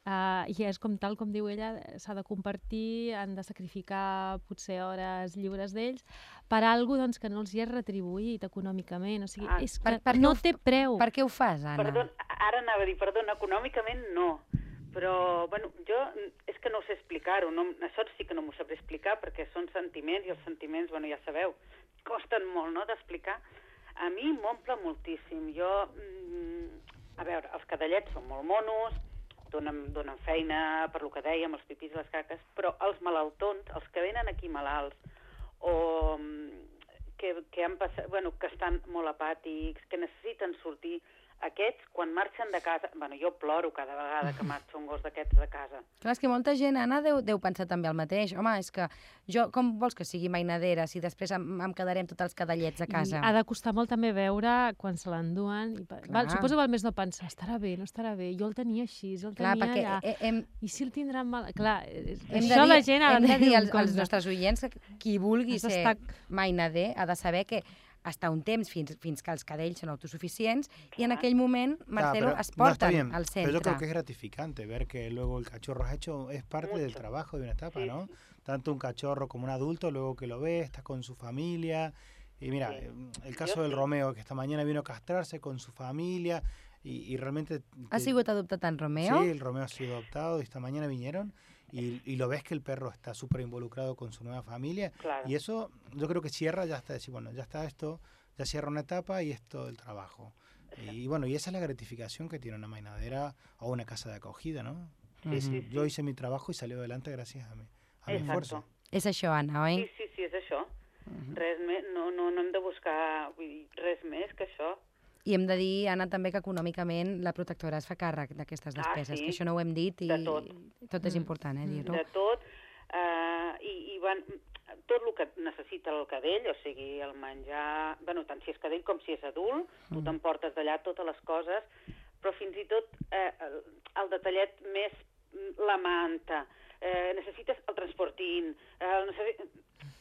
Uh, I és com tal, com diu ella, s'ha de compartir, han de sacrificar potser hores lliures d'ells per algo doncs, que no els hi és retribuït econòmicament. O sigui, Ah, és que per- per no ho- té preu. Per què ho fas, Anna? Perdó, ara anava a dir, perdona, econòmicament no, però bueno, jo és que no ho sé explicar-ho, no, això sí que no m'ho sabré explicar perquè són sentiments i els sentiments, bueno, ja sabeu, costen molt, no?, d'explicar. A mi m'omple moltíssim. Jo, mm, a veure, els cadallets són molt monos, donen, donen feina per lo que dèiem, els pipis i les caques, però els malaltons, els que venen aquí malalts, o mm, que, que han passat, bueno, que estan molt apàtics, que necessiten sortir, aquests, quan marxen de casa... Bueno, jo ploro cada vegada que marxa un gos d'aquests de casa. Clar, és que molta gent, Anna, deu, deu pensar també el mateix. Home, és que jo, com vols que sigui mainadera si després em, em quedarem tots els cadallets a casa? I ha de costar molt també veure quan se l'enduen. Val, suposo que val més no pensar, estarà bé, no estarà bé, jo el tenia així, jo el Clar, tenia perquè allà. he- hem, I si el tindran mal... Clar, hem de això dir, la gent ha hem de dir als, als nostres oients que qui vulgui Has ser d'estar- mainader ha de saber que està un temps fins, fins que els cadells són autosuficients i en aquell moment, Marcelo, pero- es no, porten bien, al Pero centre. yo creo que es gratificante ver que luego el cachorro has hecho, es parte del Mucho. trabajo de una etapa, Sí, ¿no? Tanto un cachorro como un adulto, luego que lo ve, está con su familia. Y mira, Sí. el caso Yo del sí. Romeo, que esta mañana vino a castrarse con su familia y, y realmente... Ha sigut adoptat en Romeo? Sí, el Romeo ha sido adoptado y esta mañana vinieron y, y lo ves que el perro está súper involucrado con su nueva familia Claro. y eso yo creo que cierra ya está decir bueno ya está esto ya cierra una etapa y esto el trabajo y bueno y esa es la gratificación que tiene una mainadera o una casa de acogida no Sí, sí, yo hice mi trabajo y salió adelante gracias a mi, a mi esfuerzo És això, Anna, oi? Sí, sí, sí, és això. Res més, no, no, no hem de buscar vull dir, res més que això. I hem de dir, Anna, també que econòmicament la protectora es fa càrrec d'aquestes Ah, despeses, sí. que això no ho hem dit i De tot. tot és important, eh, dir-ho. de tot, eh, i, i van, tot el que necessita el cadell, o sigui, el menjar, bueno, tant si és cadell com si és adult, tu t'emportes d'allà totes les coses, però fins i tot eh, el, el detallet més, mm, la manta, eh, necessites el transportín, eh, el necessi...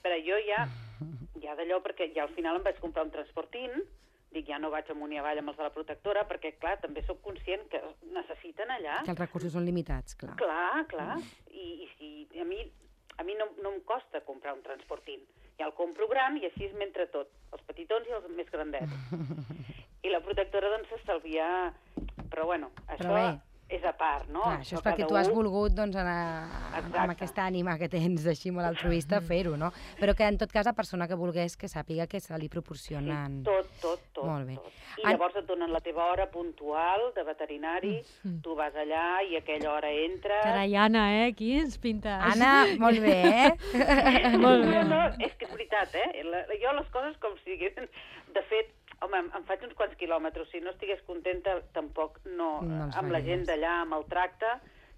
però jo ja, [LAUGHS] ja d'allò, perquè ja al final em vaig comprar un transportín, dic, ja no vaig amunt i avall amb els de la protectora, perquè, clar, també sóc conscient que necessiten allà. Que els recursos són limitats, clar. Clar, clar. I, i si a mi, a mi no, no em costa comprar un transportín. Ja el compro gran i així mentre tot, els petitons i els més grandets. [LAUGHS] I la protectora doncs s'estalvia... Però bueno, això bé. És a part, no? Clar, això és perquè tu has volgut doncs, anar amb Exacte. aquesta ànima que tens així molt altruista fer-ho, no? Però que en tot cas la persona que volgués que sàpiga que se li proporcionen... Tot, tot, tot. Molt bé. Tot. I An- llavors et donen la teva hora puntual de veterinari, tu vas allà i a aquella hora entres... Carai, Anna, eh? Aquí ens pintes. Anna, molt bé, eh? [LAUGHS] Molt bé. No, no, és que és veritat, eh? La, jo les coses com siguin... De fet, home, em, em faig uns quants quilòmetres. Si no estigués contenta, tampoc no... No els amb la gent faries. d'allà, amb el tracte,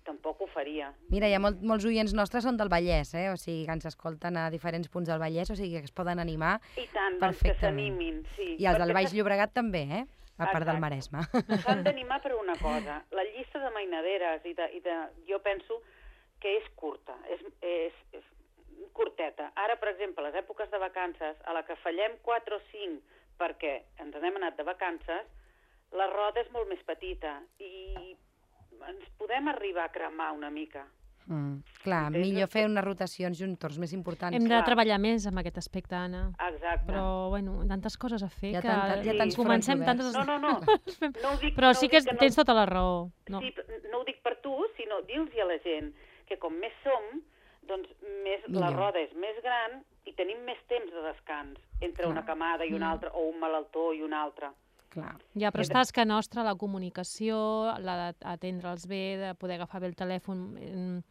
tampoc ho faria. Mira, hi ha molt, molts oients nostres són del Vallès, eh? O sigui, que ens escolten a diferents punts del Vallès, o sigui, que es poden animar. I tant, doncs que s'animin, sí. I els del Baix Llobregat també, eh? A part del Exacte. Maresme. S'han [LAUGHS] d'animar per una cosa. La llista de mainaderes i de, i de, jo penso que és curta, és, és, és curteta. Ara, per exemple, les èpoques de vacances, a la que fallem 4 o 5 perquè ens n'hem anat de vacances, la roda és molt més petita i ens podem arribar a cremar una mica. Mm, clar, Entens? millor fer unes rotacions i un torns més importants. Hem de clar. treballar més amb aquest aspecte, Anna. Exacte. Però, bueno, tantes coses a fer ha que tanta- ha tants comencem tantes... No, no, no. [LAUGHS] no dic, Però no sí ho que dic tens tota la raó. No. Sí, no ho dic per tu, sinó dir-los a la gent que com més som, doncs més, la roda és més gran i tenim més temps de descans entre una camada i una Mm. altra, o un malaltó i una altra. Clar. Ja, però és tasca nostra la comunicació, la d'atendre'ls bé, de poder agafar bé el telèfon. em,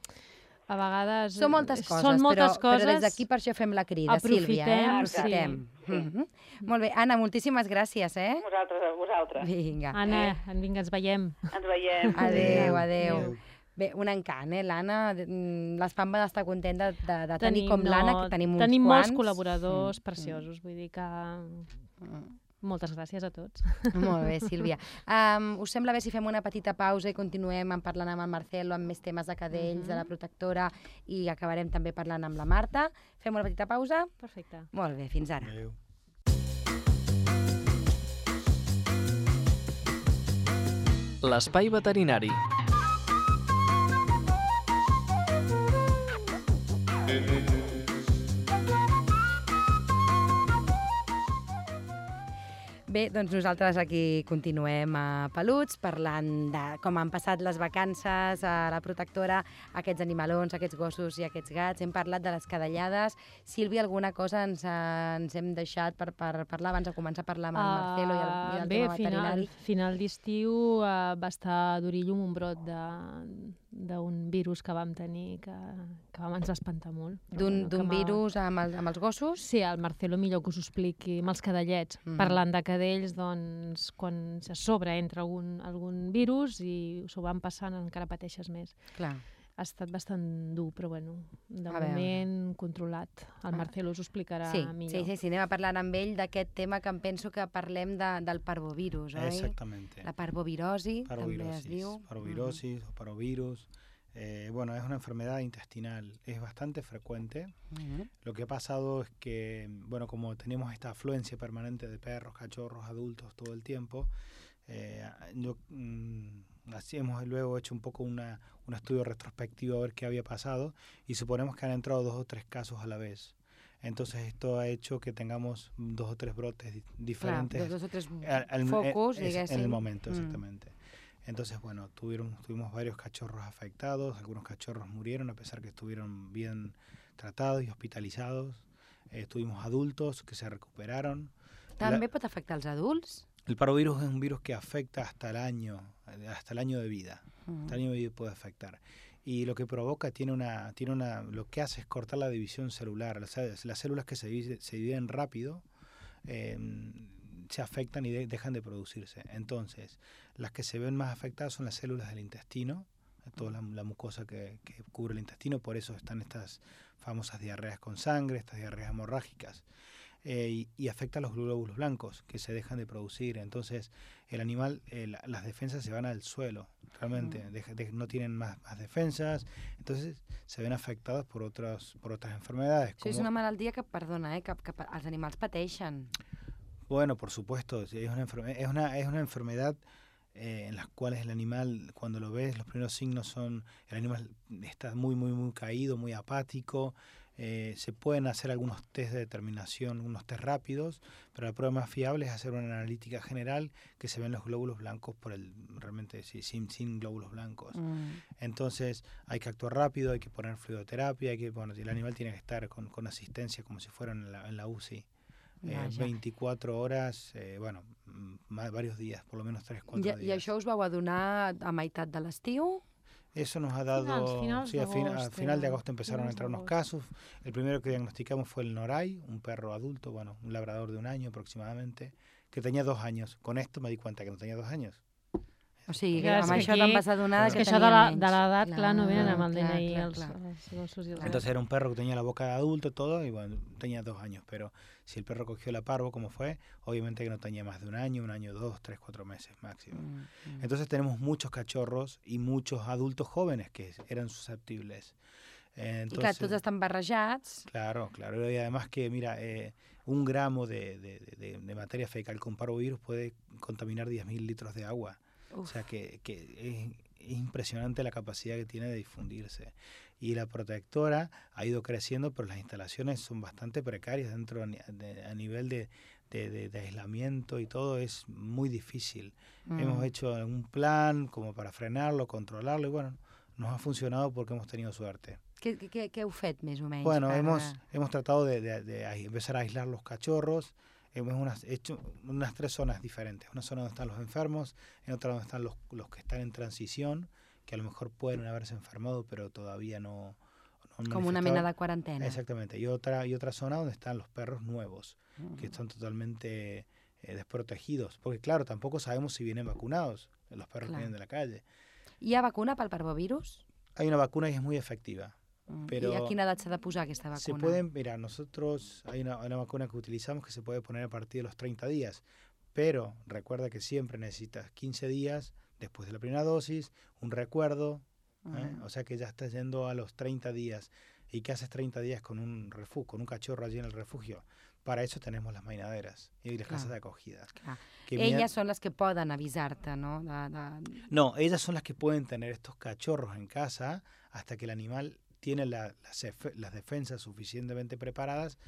A vegades... Són moltes eh, coses, Són moltes però, coses. però des d'aquí per això fem la crida, Sílvia, eh? Aprofitem, Aprofitem. sí. Mhm. Molt bé, Anna, moltíssimes gràcies, eh? Vosaltres, a vosaltres. Vinga. Anna, vinga, ens veiem. Ens veiem. Adéu, adéu. Adéu. Bé, un encant, eh, l'Anna? Mm, L'Espam va d'estar contenta de, de tenir Tenim, com l'Anna, que tenim uns tenim quants. molts col·laboradors Mm, preciosos, vull dir que... mm. Moltes gràcies a tots. Molt bé, [LAUGHS] Sílvia. Um, us sembla bé si fem una petita pausa i continuem en parlant amb el Marcelo, amb més temes de cadells, de la protectora, i acabarem també parlant amb la Marta. Fem una petita pausa? Perfecte. Molt bé, fins ara. Adéu. L'espai veterinari. Bé, doncs nosaltres aquí continuem a Peluts, parlant de com han passat les vacances a la protectora, aquests animalons, aquests gossos i aquests gats. Hem parlat de les cadellades. Sílvia, alguna cosa ens, ens hem deixat per, per parlar abans de començar a parlar amb el Marcelo i el, i el Ah, bé, tema veterinari? final, final d'estiu uh, va estar a Dorillum un brot de- d'un virus que vam tenir que, que vam ens espantar molt. D'un bueno, virus amb, el, amb els gossos? Sí, el Marcelo millor que us ho expliqui, amb els cadellets. Mhm. Parlant de cadells, doncs, quan a sobre entra algun, algun virus i s'ho van passant encara pateixes més. Clar. Ha estat bastant dur, però bueno, de A veure. moment controlat. El Ah. Marcelo us ho explicarà Sí, millor. sí, sí, sí, anem a parlar amb ell d'aquest tema que em penso que parlem de, del parvovirus, oi? Exactamente. La parvovirosi, també es Parvovirosis, diu. parvovirosis o parvovirus. Eh, bueno, es una enfermedad intestinal, es bastante frecuente. Mhm. Lo que ha pasado es que, bueno, como tenemos esta afluencia permanente de perros, cachorros, adultos todo el tiempo, eh, yo, mm, hemos luego hecho un poco una, un estudio retrospectivo a ver qué había pasado y suponemos que han entrado dos o tres casos a la vez. Entonces esto ha hecho que tengamos dos o tres brotes diferentes dos, dos o tres al- al- focus, eh, es- diguéssim. en el momento, Mm. exactamente. Entonces, bueno, tuvieron, tuvimos varios cachorros afectados, algunos cachorros murieron a pesar que estuvieron bien tratados y hospitalizados. Eh, tuvimos adultos que se recuperaron. També pot afectar els adults? El parvovirus es un virus que afecta hasta el año, hasta el año de vida. Hasta el año de vida puede afectar. Y lo que provoca tiene una, tiene una, lo que hace es cortar la división celular. Las, las células que se, divide- se dividen rápido eh, se afectan y de- dejan de producirse. Entonces, las que se ven más afectadas son las células del intestino, toda la, la mucosa que, que cubre el intestino, por eso están estas famosas diarreas con sangre, estas diarreas hemorrágicas. Eh, y, y afecta a los glóbulos blancos que se dejan de producir. Entonces, el animal, eh, la- las defensas se van al suelo, realmente, de- no tienen más, más defensas, entonces se ven afectados por otras, por otras enfermedades. Como- una malaltia que, perdona, eh, que, que pa- els animals pateixen. Bueno, por supuesto, es una, es una, es una enfermedad eh, en las cuales el animal, cuando lo ves, los primeros signos son, el animal está muy, muy, muy caído, muy apático, eh, se pueden hacer algunos test de determinación, unos test rápidos, pero la prueba más fiable es hacer una analítica general que se ven los glóbulos blancos por el, realmente sí, sin, sin glóbulos blancos. Mm. Entonces hay que actuar rápido, hay que poner fluidoterapia, hay que, bueno, el animal tiene que estar con, con asistencia como si fuera en la, en la UCI. Eh, Vaja. 24 horas, eh, bueno, mm, varios días, por lo menos 3, 4 I, I això us vau adonar a meitat de l'estiu? Eso nos ha dado, finals sí, a, fin- a final de agosto empezaron a entrar unos casos. El primero que diagnosticamos fue el Noray, un perro adulto, bueno, un labrador de un año aproximadamente, que tenía dos años. Con esto me di cuenta que no tenía dos años. O sigui, que Clar, amb que això aquí- te'n vas adonar És que que això de la- menys. de l'edat, clar, no venen amb el DNI clar, els, els els Entonces era un perro que tenía la boca de adulto, todo, y bueno, tenía dos años. Pero si el perro cogió la parvo, como fue, obviamente que no tenía más de un año, un año, dos, tres, cuatro meses máximo. Mm, mm. Entonces tenemos muchos cachorros y muchos adultos jóvenes que eran susceptibles. Eh, I clar, tots estan barrejats. Claro, claro. Y además que, mira, eh, un gramo de, de- de- de materia fecal con parvovirus puede contaminar 10.000 litros de agua. O Uf. sea que, que es, es impresionante la capacidad que tiene de difundirse. Y la protectora ha ido creciendo, pero las instalaciones son bastante precarias dentro de- a nivel de, de- de- aislamiento y todo es muy difícil. Mm. Hemos hecho un plan como para frenarlo, controlarlo y bueno, nos ha funcionado porque hemos tenido suerte. Què, què heu fet, més o menys? Bueno, per- hemos, hemos tratado de, empezar a aislar los cachorros. Hemos unas- hecho unas tres zonas diferentes. Una zona donde están los enfermos, en otra donde están los, los que están en transición, que a lo mejor pueden haberse enfermado, pero todavía no... no han Com una manifestado. mena de quarantena. Exactamente. Y otra, y otra zona donde están los perros nuevos, Mm. que están totalmente eh, desprotegidos. Porque claro, tampoco sabemos si vienen vacunados, los perros Claro. que vienen de la calle. Hi ha vacuna pel parvovirus? Hay una vacuna y es muy efectiva. Pero- I a s'ha de posar aquesta vacuna? Se pueden, mira, nosotros hay una, una vacuna que utilizamos que se puede poner a partir de los 30 días, pero recuerda que siempre necesitas 15 días después de la primera dosis, un recuerdo, ¿eh? Mm. o sea que ya estás yendo a los 30 días. ¿Y qué haces 30 días con un refugio, con un cachorro allí en el refugio? Para eso tenemos las mainaderas y las Claro. casas de acogida. Clar. que mia- Elles són les que poden avisar-te, no? De, de... No, ellas son las que pueden tener estos cachorros en casa hasta que el animal tiene la- las, las defensas suficientemente preparadas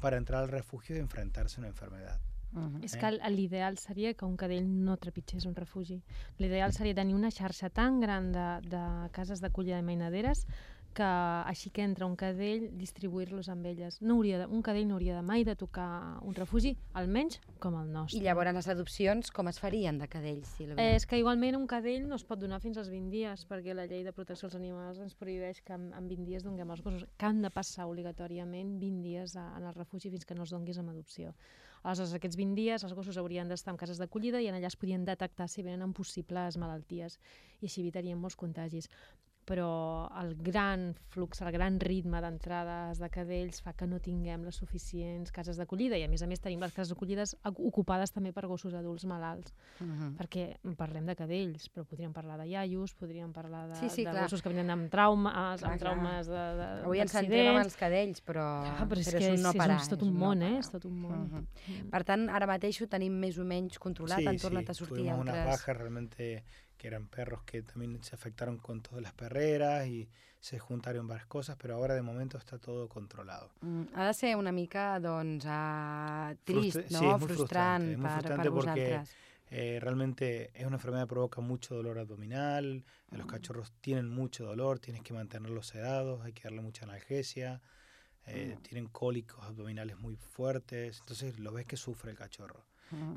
para entrar al refugio y enfrentarse a una enfermedad. Mm. És Eh? que l'ideal seria que un cadell no trepitgés un refugi. L'ideal seria tenir una xarxa tan gran de, de cases d'acollida de mainaderes que així que entra un cadell, distribuir-los amb elles. No hauria de, un cadell no hauria de mai de tocar un refugi, almenys com el nostre. I llavors les adopcions com es farien de cadells, Sílvia? Eh, és que igualment un cadell no es pot donar fins als 20 dies, perquè la llei de protecció dels animals ens prohibeix que en, en 20 dies donem els gossos, que han de passar obligatòriament 20 dies a, en el refugi fins que no es donguis amb adopció. Aleshores, aquests 20 dies els gossos haurien d'estar en cases d'acollida i en allà es podien detectar si venen amb possibles malalties i així evitaríem molts contagis però el gran flux, el gran ritme d'entrades de cadells fa que no tinguem les suficients cases d'acollida i a més a més tenim les cases d'acollides ocupades també per gossos adults malalts Mhm. perquè parlem de cadells, però podríem parlar de iaios, podríem parlar de, Sí, sí, de clar. gossos que venen amb traumes, Clar, amb clar. traumes de, de, Avui ens centrem en els cadells, però, Ah, però és però que és un no és, parar. és tot és un no món, eh? parar. És tot un món. Mhm. Mm. Per tant, ara mateix ho tenim més o menys controlat, han tornat a sortir altres... bajas realmente que eran perros que también se afectaron con todas las perreras y se juntaron varias cosas, pero ahora de momento está todo controlado. Mm, ha de ser una mica, doncs, uh, trist, Frustra- no? sí, és frustrant, frustrante, per, frustrante per porque vosaltres. Eh, realmente es una enfermedad que provoca mucho dolor abdominal, los cachorros tienen mucho dolor, tienes que mantenerlos sedados, hay que darle mucha analgesia, eh, tienen cólicos abdominales muy fuertes, entonces lo ves que sufre el cachorro.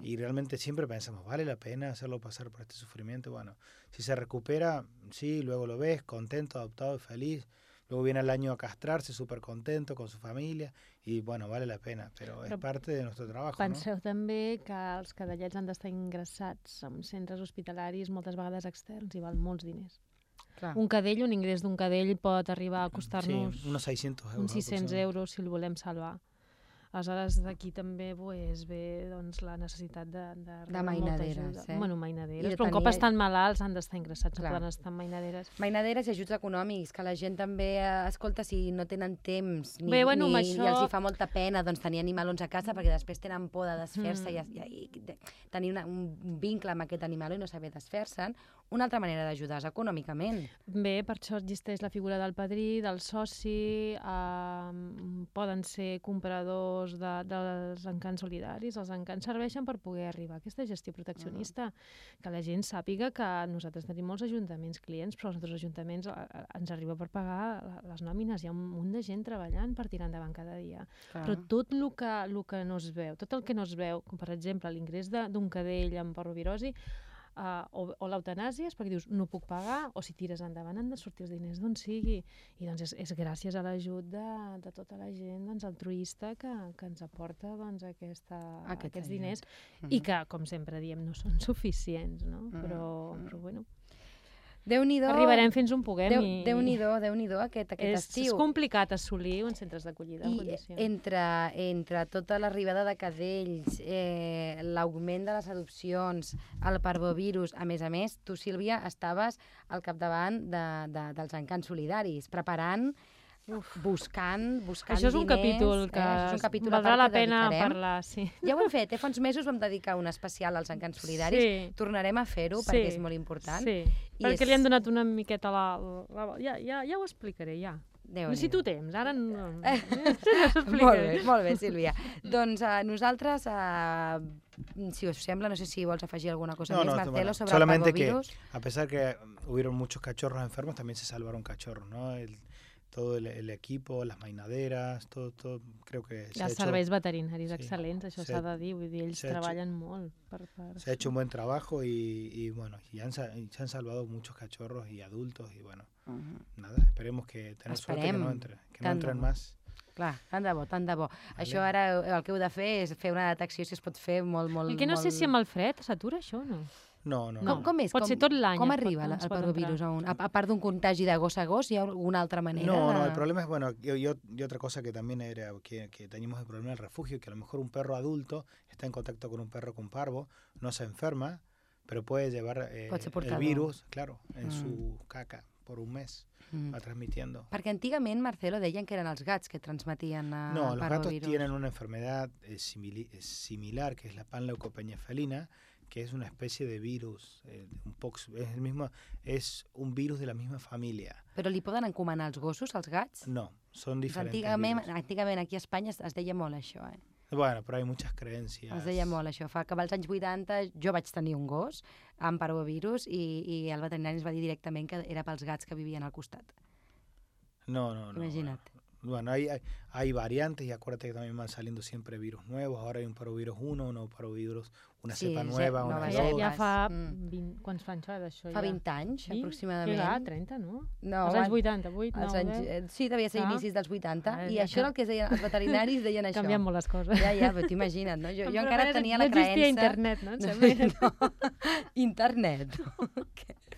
Y realmente siempre pensamos, ¿vale la pena hacerlo pasar por este sufrimiento? Bueno, si se recupera, sí, luego lo ves contento, adoptado, feliz. Luego viene el año a castrarse, súper contento con su família, i bueno, vale la pena, però, però és part de nostre treball. Penseu no? també que els cadellets han d'estar ingressats en centres hospitalaris moltes vegades externs i val molts diners. Clar. Un cadell, un ingrés d'un cadell pot arribar a costar-nos... Sí, uns 600 euros. Uns 600 euros si el volem salvar. Aleshores, d'aquí també pues, ve doncs, la necessitat de, de, de mainaderes. Eh? Bueno, mainaderes, però un cop estan malalts han d'estar ingressats, Clar. no poden estar en mainaderes. Mainaderes i ajuts econòmics, que la gent també, eh, escolta, si no tenen temps ni, Bé, bueno, ni, això... i els hi fa molta pena doncs, tenir animalons a casa perquè després tenen por de desfer-se mm. i, i, i tenir una, un vincle amb aquest animal i no saber desfer-se'n, una altra manera d'ajudar econòmicament. Bé, per això existeix la figura del padrí, del soci, eh, poden ser compradors de, dels encants solidaris. Els encants serveixen per poder arribar a aquesta gestió proteccionista, uh que la gent sàpiga que nosaltres tenim molts ajuntaments clients, però els nostres ajuntaments eh, ens arriba per pagar les nòmines. Hi ha un munt de gent treballant per tirar endavant cada dia. Clar. Però tot el que, el que no es veu, tot el que no es veu, com per exemple l'ingrés d'un cadell amb parvovirosi, uh, o, o l'eutanàsia és perquè dius no puc pagar, o si tires endavant han de sortir els diners d'on sigui. I doncs és, és gràcies a l'ajut de, de tota la gent doncs, altruista que, que ens aporta doncs, aquesta, Aquest aquests ajut. diners mm -hmm. i que, com sempre diem, no són [LAUGHS] suficients, no? Mm -hmm. però, però bueno déu nhi Arribarem fins on puguem. Déu, i... déu nhi déu nhi aquest, aquest és, estiu. És complicat assolir uns centres d'acollida en condicions. entre, entre tota l'arribada de cadells, eh, l'augment de les adopcions, el parvovirus, a més a més, tu, Sílvia, estaves al capdavant de, de, dels encants solidaris, preparant Uf. buscant, buscant Això és un diners, capítol eh? que eh? és un capítol valdrà la pena parlar, sí. Ja ho hem [LAUGHS] fet, eh? fa uns mesos vam dedicar un especial als encants solidaris, sí. tornarem a fer-ho sí. perquè és molt important. Sí, I perquè és... li hem donat una miqueta la... la... Ja, ja, ja ho explicaré, ja. Déu Necessito temps, ara no... [LAUGHS] Eh. molt bé, molt bé, Sílvia. doncs uh, nosaltres, uh, si us sembla, no sé si vols afegir alguna cosa no, més, no, Marcelo, bueno, sobre solamente el que, a pesar que hubieron muchos cachorros enfermos, también se salvaron cachorros, ¿no? El, todo el, el, equipo, las mainaderas, todo, todo creo que se Els serveis hecho, veterinaris sí, excel·lents, això s'ha de dir, vull dir, ells treballen hecho, molt. Per, per... Se ha hecho un buen trabajo y, y bueno, y han, se han salvado muchos cachorros y adultos y bueno, uh -huh. nada, esperemos que tener suerte que no, entre, que no entren más. Clar, tant de bo, tant de bo. Vale. Això ara el que heu de fer és fer una detecció, si es pot fer, molt, molt... I que no molt... sé si amb el fred s'atura això o no? No, no. Com, com és? Pot com, ser tot l'any. Com arriba pot, el parvovirus a un? A, a part d'un contagi de gos a gos, ¿hi ha alguna altra manera? No, no, el problema es, bueno, yo, yo, y otra cosa que también era que, que teníamos el problema del refugio, que a lo mejor un perro adulto está en contacto con un perro con parvo, no se enferma, pero puede llevar eh, el virus, claro, en mm. su caca por un mes. Mm. va transmitiendo. Perquè antigament, Marcelo, deien que eren els gats que transmetien uh, No, los gatos tienen una enfermedad eh, simili similar, que es la panleucopenia felina, que es una especie de virus, eh, un pox, es el mismo, es un virus de la misma família. Però li poden encomanar els gossos, els gats? No, són diferents antigament, virus. Antigament aquí a Espanya es, es deia molt això, eh? Bueno, però hi ha moltes creences. Es deia molt això. Fa que als anys 80 jo vaig tenir un gos amb parvovirus i, i el veterinari ens va dir directament que era pels gats que vivien al costat. No, no, no. Imagina't. Bueno. Bueno, hay, hay, hay, variantes y acuérdate que también van saliendo siempre virus nuevos. Ahora hay un parovirus 1, un parvovirus, una sí, cepa nueva, ja, una ja, ja fa 20, mm. quants fa això d'això? Fa 20 ja? anys, sí? aproximadament. Ja, 30, no? no als anys 80, 8, 9, anys, eh, Sí, devia ser ah. inicis dels 80. Ah, I ja, això era el que deien, els veterinaris deien això. Canvien molt les coses. Ja, ja, però t'imagina't, no? Jo, jo encara tenia la creença... No existia internet, no? [LAUGHS] no. internet.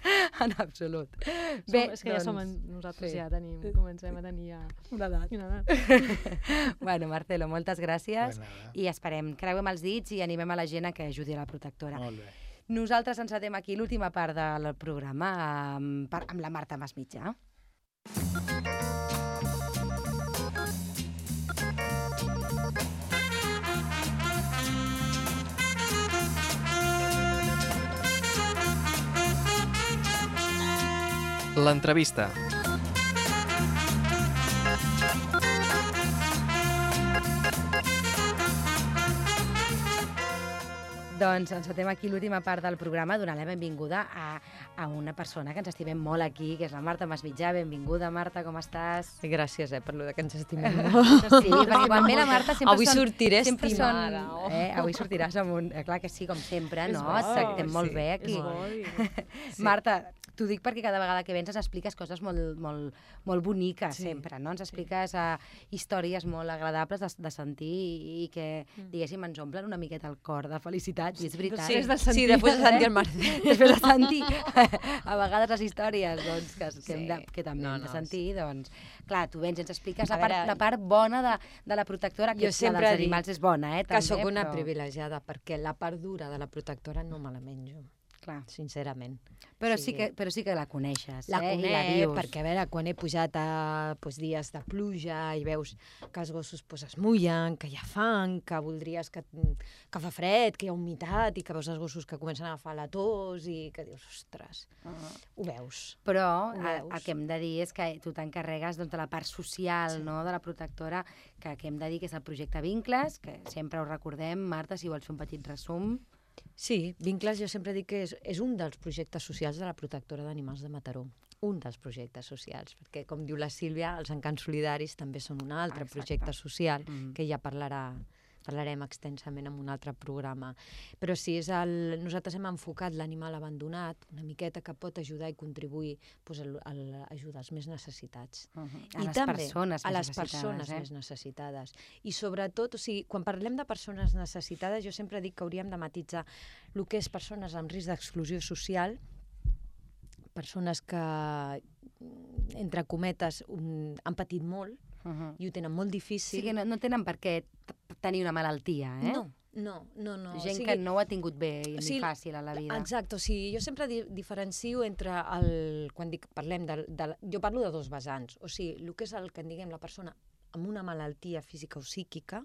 [LAUGHS] en absolut. Bé, som, és que doncs, ja som, nosaltres sí. ja tenim, comencem a tenir ja una edat. Una edat. [LAUGHS] bueno, Marcelo, moltes gràcies i esperem, creuem els dits i animem a la gent a que ajudi a la protectora. Molt bé. Nosaltres ens atem aquí l'última part del programa amb, amb la Marta Masmitjà. L'entrevista. Doncs encetem aquí l'última part del programa donant la benvinguda a, a una persona que ens estimem molt aquí, que és la Marta Masmitjà. Benvinguda, Marta, com estàs? Gràcies, eh, per lo de que ens estimem molt. Sí, perquè quan ve la Marta [LAUGHS] sempre Avui són... sortiré sempre estimada, Són, eh, avui sortiràs amb un... Eh, clar que sí, com sempre, És no? bo, Et tractem molt sí, bé aquí. bo. [LAUGHS] Marta, t'ho dic perquè cada vegada que vens ens expliques coses molt, molt, molt boniques, Sí. sempre, no? Ens expliques uh, històries molt agradables de, de sentir i, i que, Mm. diguéssim, ens omplen una miqueta el cor de felicitat, i és veritat. Sí, de [LAUGHS] sentir, sí, [LAUGHS] després de sentir eh? el. Després de sentir a vegades les històries doncs, que, que, hem de, Sí. que també No, hem de no, sentir, doncs, clar, tu vens i ens expliques la part, veure, la part bona de, de la protectora, que jo la dels animals és bona, eh? Que també, sóc una però, privilegiada, perquè la part dura de la protectora no me la menjo, Clar. sincerament. Però, sí sigui, que, però sí que la coneixes, La eh? I la conec, vius. perquè a veure, quan he pujat a pues, dies de pluja i veus que els gossos pues, es mullen, que hi ha fang, que voldries que, que fa fred, que hi ha humitat, i que veus els gossos que comencen a agafar la tos i que dius, ostres, ho veus. Però Ho el, veus? el que hem de dir és que tu t'encarregues doncs, de la part social sí. no? de la protectora, que, que hem de dir que és el projecte Vincles, que sempre ho recordem. Marta, si vols fer un petit resum. Sí, Vincles jo sempre dic que és, és un dels projectes socials de la protectora d'animals de Mataró. Un dels projectes socials, perquè, com diu la Sílvia, els encants solidaris també són un altre Exacte. projecte social, Mm. que ja parlarà parlarem extensament en un altre programa. Però sí, és el... nosaltres hem enfocat l'animal abandonat una miqueta que pot ajudar i contribuir pues, a, l- a, a ajudar els més necessitats. A I les també persones a les persones eh? més necessitades. I sobretot, o sigui, quan parlem de persones necessitades, jo sempre dic que hauríem de matitzar el que és persones amb risc d'exclusió social, persones que, entre cometes, un, han patit molt Uh -huh. i ho tenen molt difícil. que no, no tenen per què tenir una malaltia, eh? No, no, no. no. Gent o sigui, que no ho ha tingut bé o sigui, fàcil a la vida. Exacte, o sigui, jo sempre di diferencio entre el... Quan dic, parlem de, de... Jo parlo de dos vessants, o sigui, el que és el que en diguem la persona amb una malaltia física o psíquica,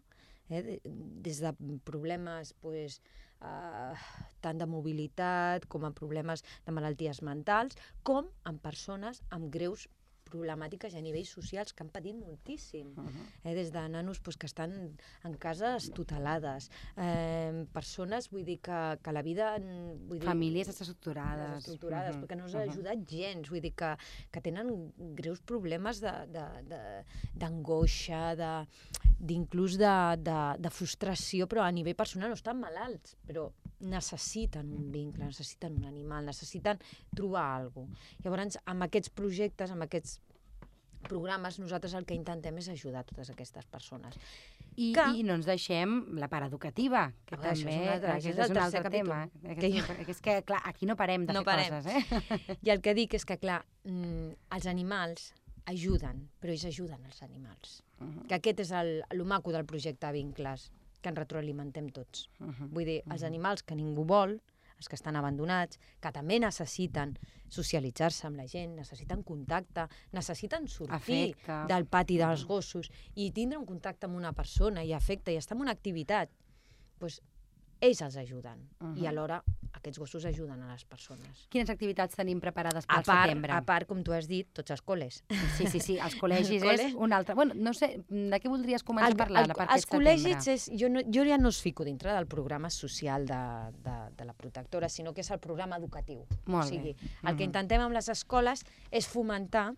eh, de- des de problemes pues, eh, tant de mobilitat com a problemes de malalties mentals, com en persones amb greus problemàtiques a nivells socials que han patit moltíssim. Uh -huh. eh, des de nanos pues, que estan en cases tutelades, eh, persones, vull dir, que, que la vida... Vull dir, Famílies desestructurades. desestructurades, Mhm, perquè no mhm. ha ajudat gens, vull dir que, que tenen greus problemes d'angoixa, de, d'inclús de, de, de frustració, però a nivell personal no estan malalts, però necessiten un vincle, necessiten un animal, necessiten trobar alguna cosa. Llavors, amb aquests projectes, amb aquests programes, nosaltres el que intentem és ajudar totes aquestes persones. I, que- I no ens deixem la part educativa, que és també un altre- aquest és és un altre tema. capítol. Aquest Que és, un- és que, clar, aquí no parem de No fer parem. coses, eh? [LAUGHS] I el que dic és que, clar, mm, els animals ajuden, però ells ajuden els animals. Mhm. Que aquest és el, el maco del projecte Vincles, que ens retroalimentem tots. Mhm. Vull dir, els animals que ningú vol, els que estan abandonats, que també necessiten socialitzar-se amb la gent, necessiten contacte, necessiten sortir Afecte. del pati dels gossos i tindre un contacte amb una persona i afecte i estar en una activitat, doncs ells els ajuden. I Mhm. alhora aquests gossos ajuden a les persones. Quines activitats tenim preparades A pel part, setembre? a part, com tu has dit, tots els col·les. Sí, sí, sí, els [LAUGHS] col·legis El és un altre... Bueno, no sé, de què voldries començar a parlar? la part els col·legis, és, jo, no, jo ja no els fico dintre del programa social de, de, de la protectora, sinó que és el programa educatiu. Molt o sigui, bé. el que Mhm. intentem amb les escoles és fomentar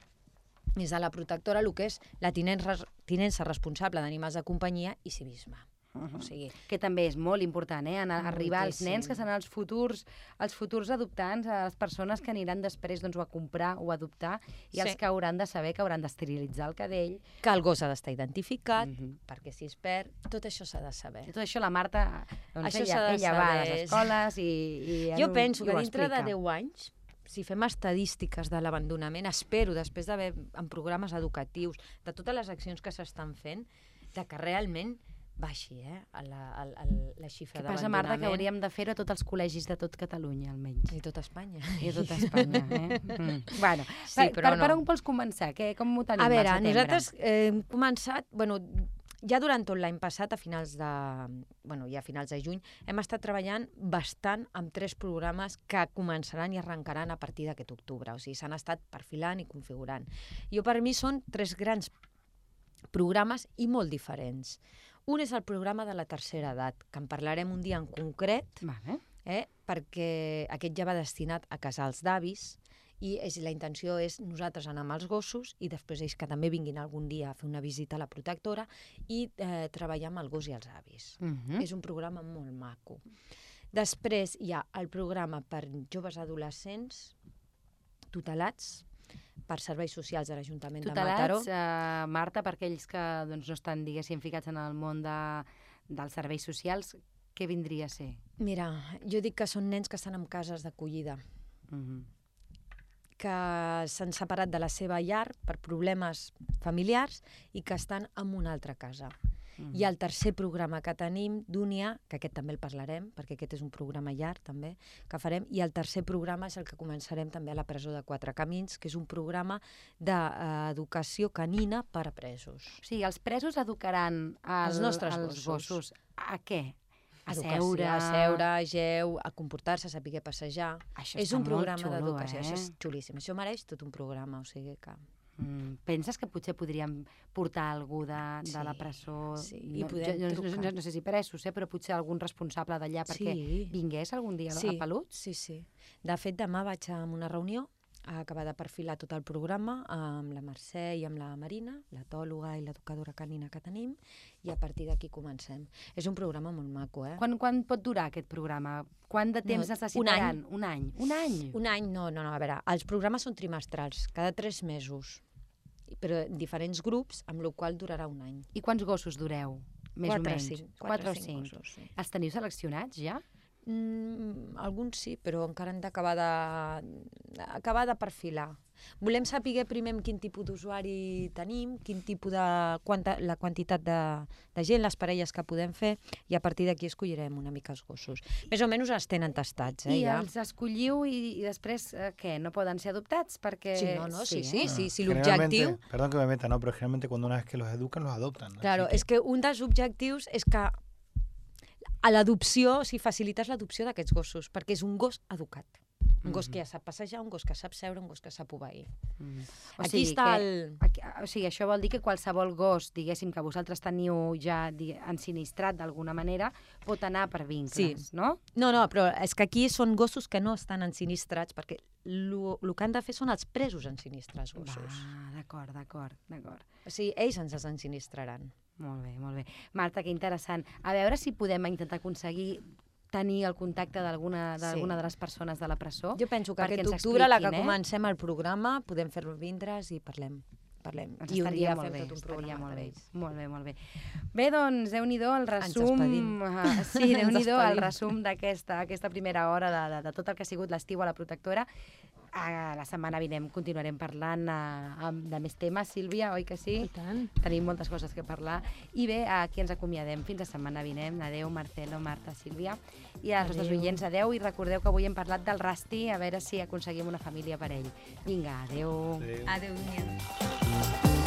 des de la protectora el que és la tinença, tinença responsable d'animals de companyia i civisme. Mhm. O sigui, que també és molt important, eh? Anar, arribar als nens que seran els futurs, els futurs adoptants, a les persones que aniran després doncs, o a comprar o a adoptar, i els Sí. que hauran de saber que hauran d'esterilitzar el cadell. que el gos ha d'estar identificat, Mhm. perquè si es perd, tot això s'ha de saber. I tot això la Marta, doncs Això ella, ella va a les escoles i, i Jo penso i que dintre de explica. 10 anys, si fem estadístiques de l'abandonament, espero, després d'haver en programes educatius, de totes les accions que s'estan fent, de que realment baixi eh, a la, a, a la xifra Què passa, Marta, que hauríem de fer a tots els col·legis de tot Catalunya, almenys. I tot Espanya. I a tot Espanya, eh? [LAUGHS] Mm. Bueno, Sí, per, per, per no. on vols començar? Què, com ho tenim A veure, setembre? nosaltres eh, hem començat, bueno, ja durant tot l'any passat, a finals de, bueno, ja a finals de juny, hem estat treballant bastant amb tres programes que començaran i arrencaran a partir d'aquest octubre. O sigui, s'han estat perfilant i configurant. Jo, per mi, són tres grans programes i molt diferents. Un és el programa de la tercera edat, que en parlarem un dia en concret, Vale. eh? perquè aquest ja va destinat a casals d'avis i és, la intenció és nosaltres anar amb els gossos i després ells que també vinguin algun dia a fer una visita a la protectora i eh, treballar amb el gos i els avis. Uh Mm. És un programa molt maco. Després hi ha el programa per joves adolescents tutelats per serveis socials de l'Ajuntament de Mataró. Tutelats, eh, Marta, per aquells que doncs, no estan, diguéssim, ficats en el món de, dels serveis socials, què vindria a ser? Mira, jo dic que són nens que estan en cases d'acollida, Uh -huh. que s'han separat de la seva llar per problemes familiars i que estan en una altra casa. Mm. I el tercer programa que tenim, Dúnia, que aquest també el parlarem, perquè aquest és un programa llarg també, que farem, i el tercer programa és el que començarem també a la presó de Quatre Camins, que és un programa d'educació canina per a presos. O sigui, els presos educaran el, Els nostres els gossos. gossos. A què? A seure... A seure, a geu, a comportar-se, a saber passejar. Això és un programa d'educació, eh? això és xulíssim. Això mereix tot un programa, o sigui que... Mm, penses que potser podríem portar algú de, de Sí, la presó? sí, i no, podem jo, no, trucar. no, no sé si presos, eh, però potser algun responsable d'allà perquè Sí. vingués algun dia sí, a Peluts? Sí, sí. De fet, demà vaig a una reunió a acabar de perfilar tot el programa amb la Mercè i amb la Marina, l'etòloga i l'educadora canina que tenim, i a partir d'aquí comencem. És un programa molt maco, eh? Quan, quan pot durar aquest programa? Quant de temps No, necessitaran? Un any. Un any? Un any, no, no, no, a veure, els programes són trimestrals, cada tres mesos, I- però en diferents grups, amb la qual durarà un any. I quants gossos dureu? Més quatre o menys. o cinc. Quatre o cinc cinc. Gossos, sí. Els teniu seleccionats ja? Mm, alguns sí, però encara hem d'acabar de, acabar de perfilar. Volem saber primer quin tipus d'usuari tenim, quin tipus de quanta, la quantitat de, de gent, les parelles que podem fer, i a partir d'aquí escollirem una mica els gossos. Més o menys els tenen tastats, eh, I ja. els escolliu i, i després, eh, què, no poden ser adoptats? Perquè... Sí, no, no, sí, sí, eh? sí, sí, Generalmente- l'objectiu... Perdón que me meta, ¿no? Pero generalmente cuando una vez que los educan, los adoptan. Claro, así és que un dels objectius és que a l'adopció, o sigui, facilites l'adopció d'aquests gossos, perquè és un gos educat. Un gos que ja sap passejar, un gos que sap seure, un gos que sap obeir. Mm. O Aquí sigui està que, el... aquí, o sigui, això vol dir que qualsevol gos, diguéssim, que vosaltres teniu ja ensinistrat d'alguna manera, pot anar per vincles, Sí. no? No, no, però és que aquí són gossos que no estan ensinistrats, perquè el que han de fer són els presos ensinistrar els gossos. Va, d'acord, d'acord, d'acord. O sigui, ells ens els ensinistraran. Molt bé, molt bé. Marta, que interessant. A veure si podem intentar aconseguir tenir el contacte d'alguna d'alguna Sí. de les persones de la presó. Jo penso que aquest ens octubre, la que eh? comencem el programa, podem fer-lo vindre's i parlem. parlem. Ens I un dia molt fem bé, tot un programa molt bé. Molt bé, molt bé. Bé, doncs, déu-n'hi-do el resum... ah, [LAUGHS] sí, Ens déu-n'hi-do el resum d'aquesta aquesta primera hora de, de, de tot el que ha sigut l'estiu a la protectora. A la setmana vinent continuarem parlant uh, de més temes, Sílvia, oi que sí? I tant. Tenim moltes coses que parlar. I bé, aquí ens acomiadem. Fins la setmana vinent. Adeu, Marcelo, Marta, Sílvia. I als nostres Adéu. oients, adeu. I recordeu que avui hem parlat del Rasti, a veure si aconseguim una família per ell. Vinga, adeu. que- Adéu, Dunia.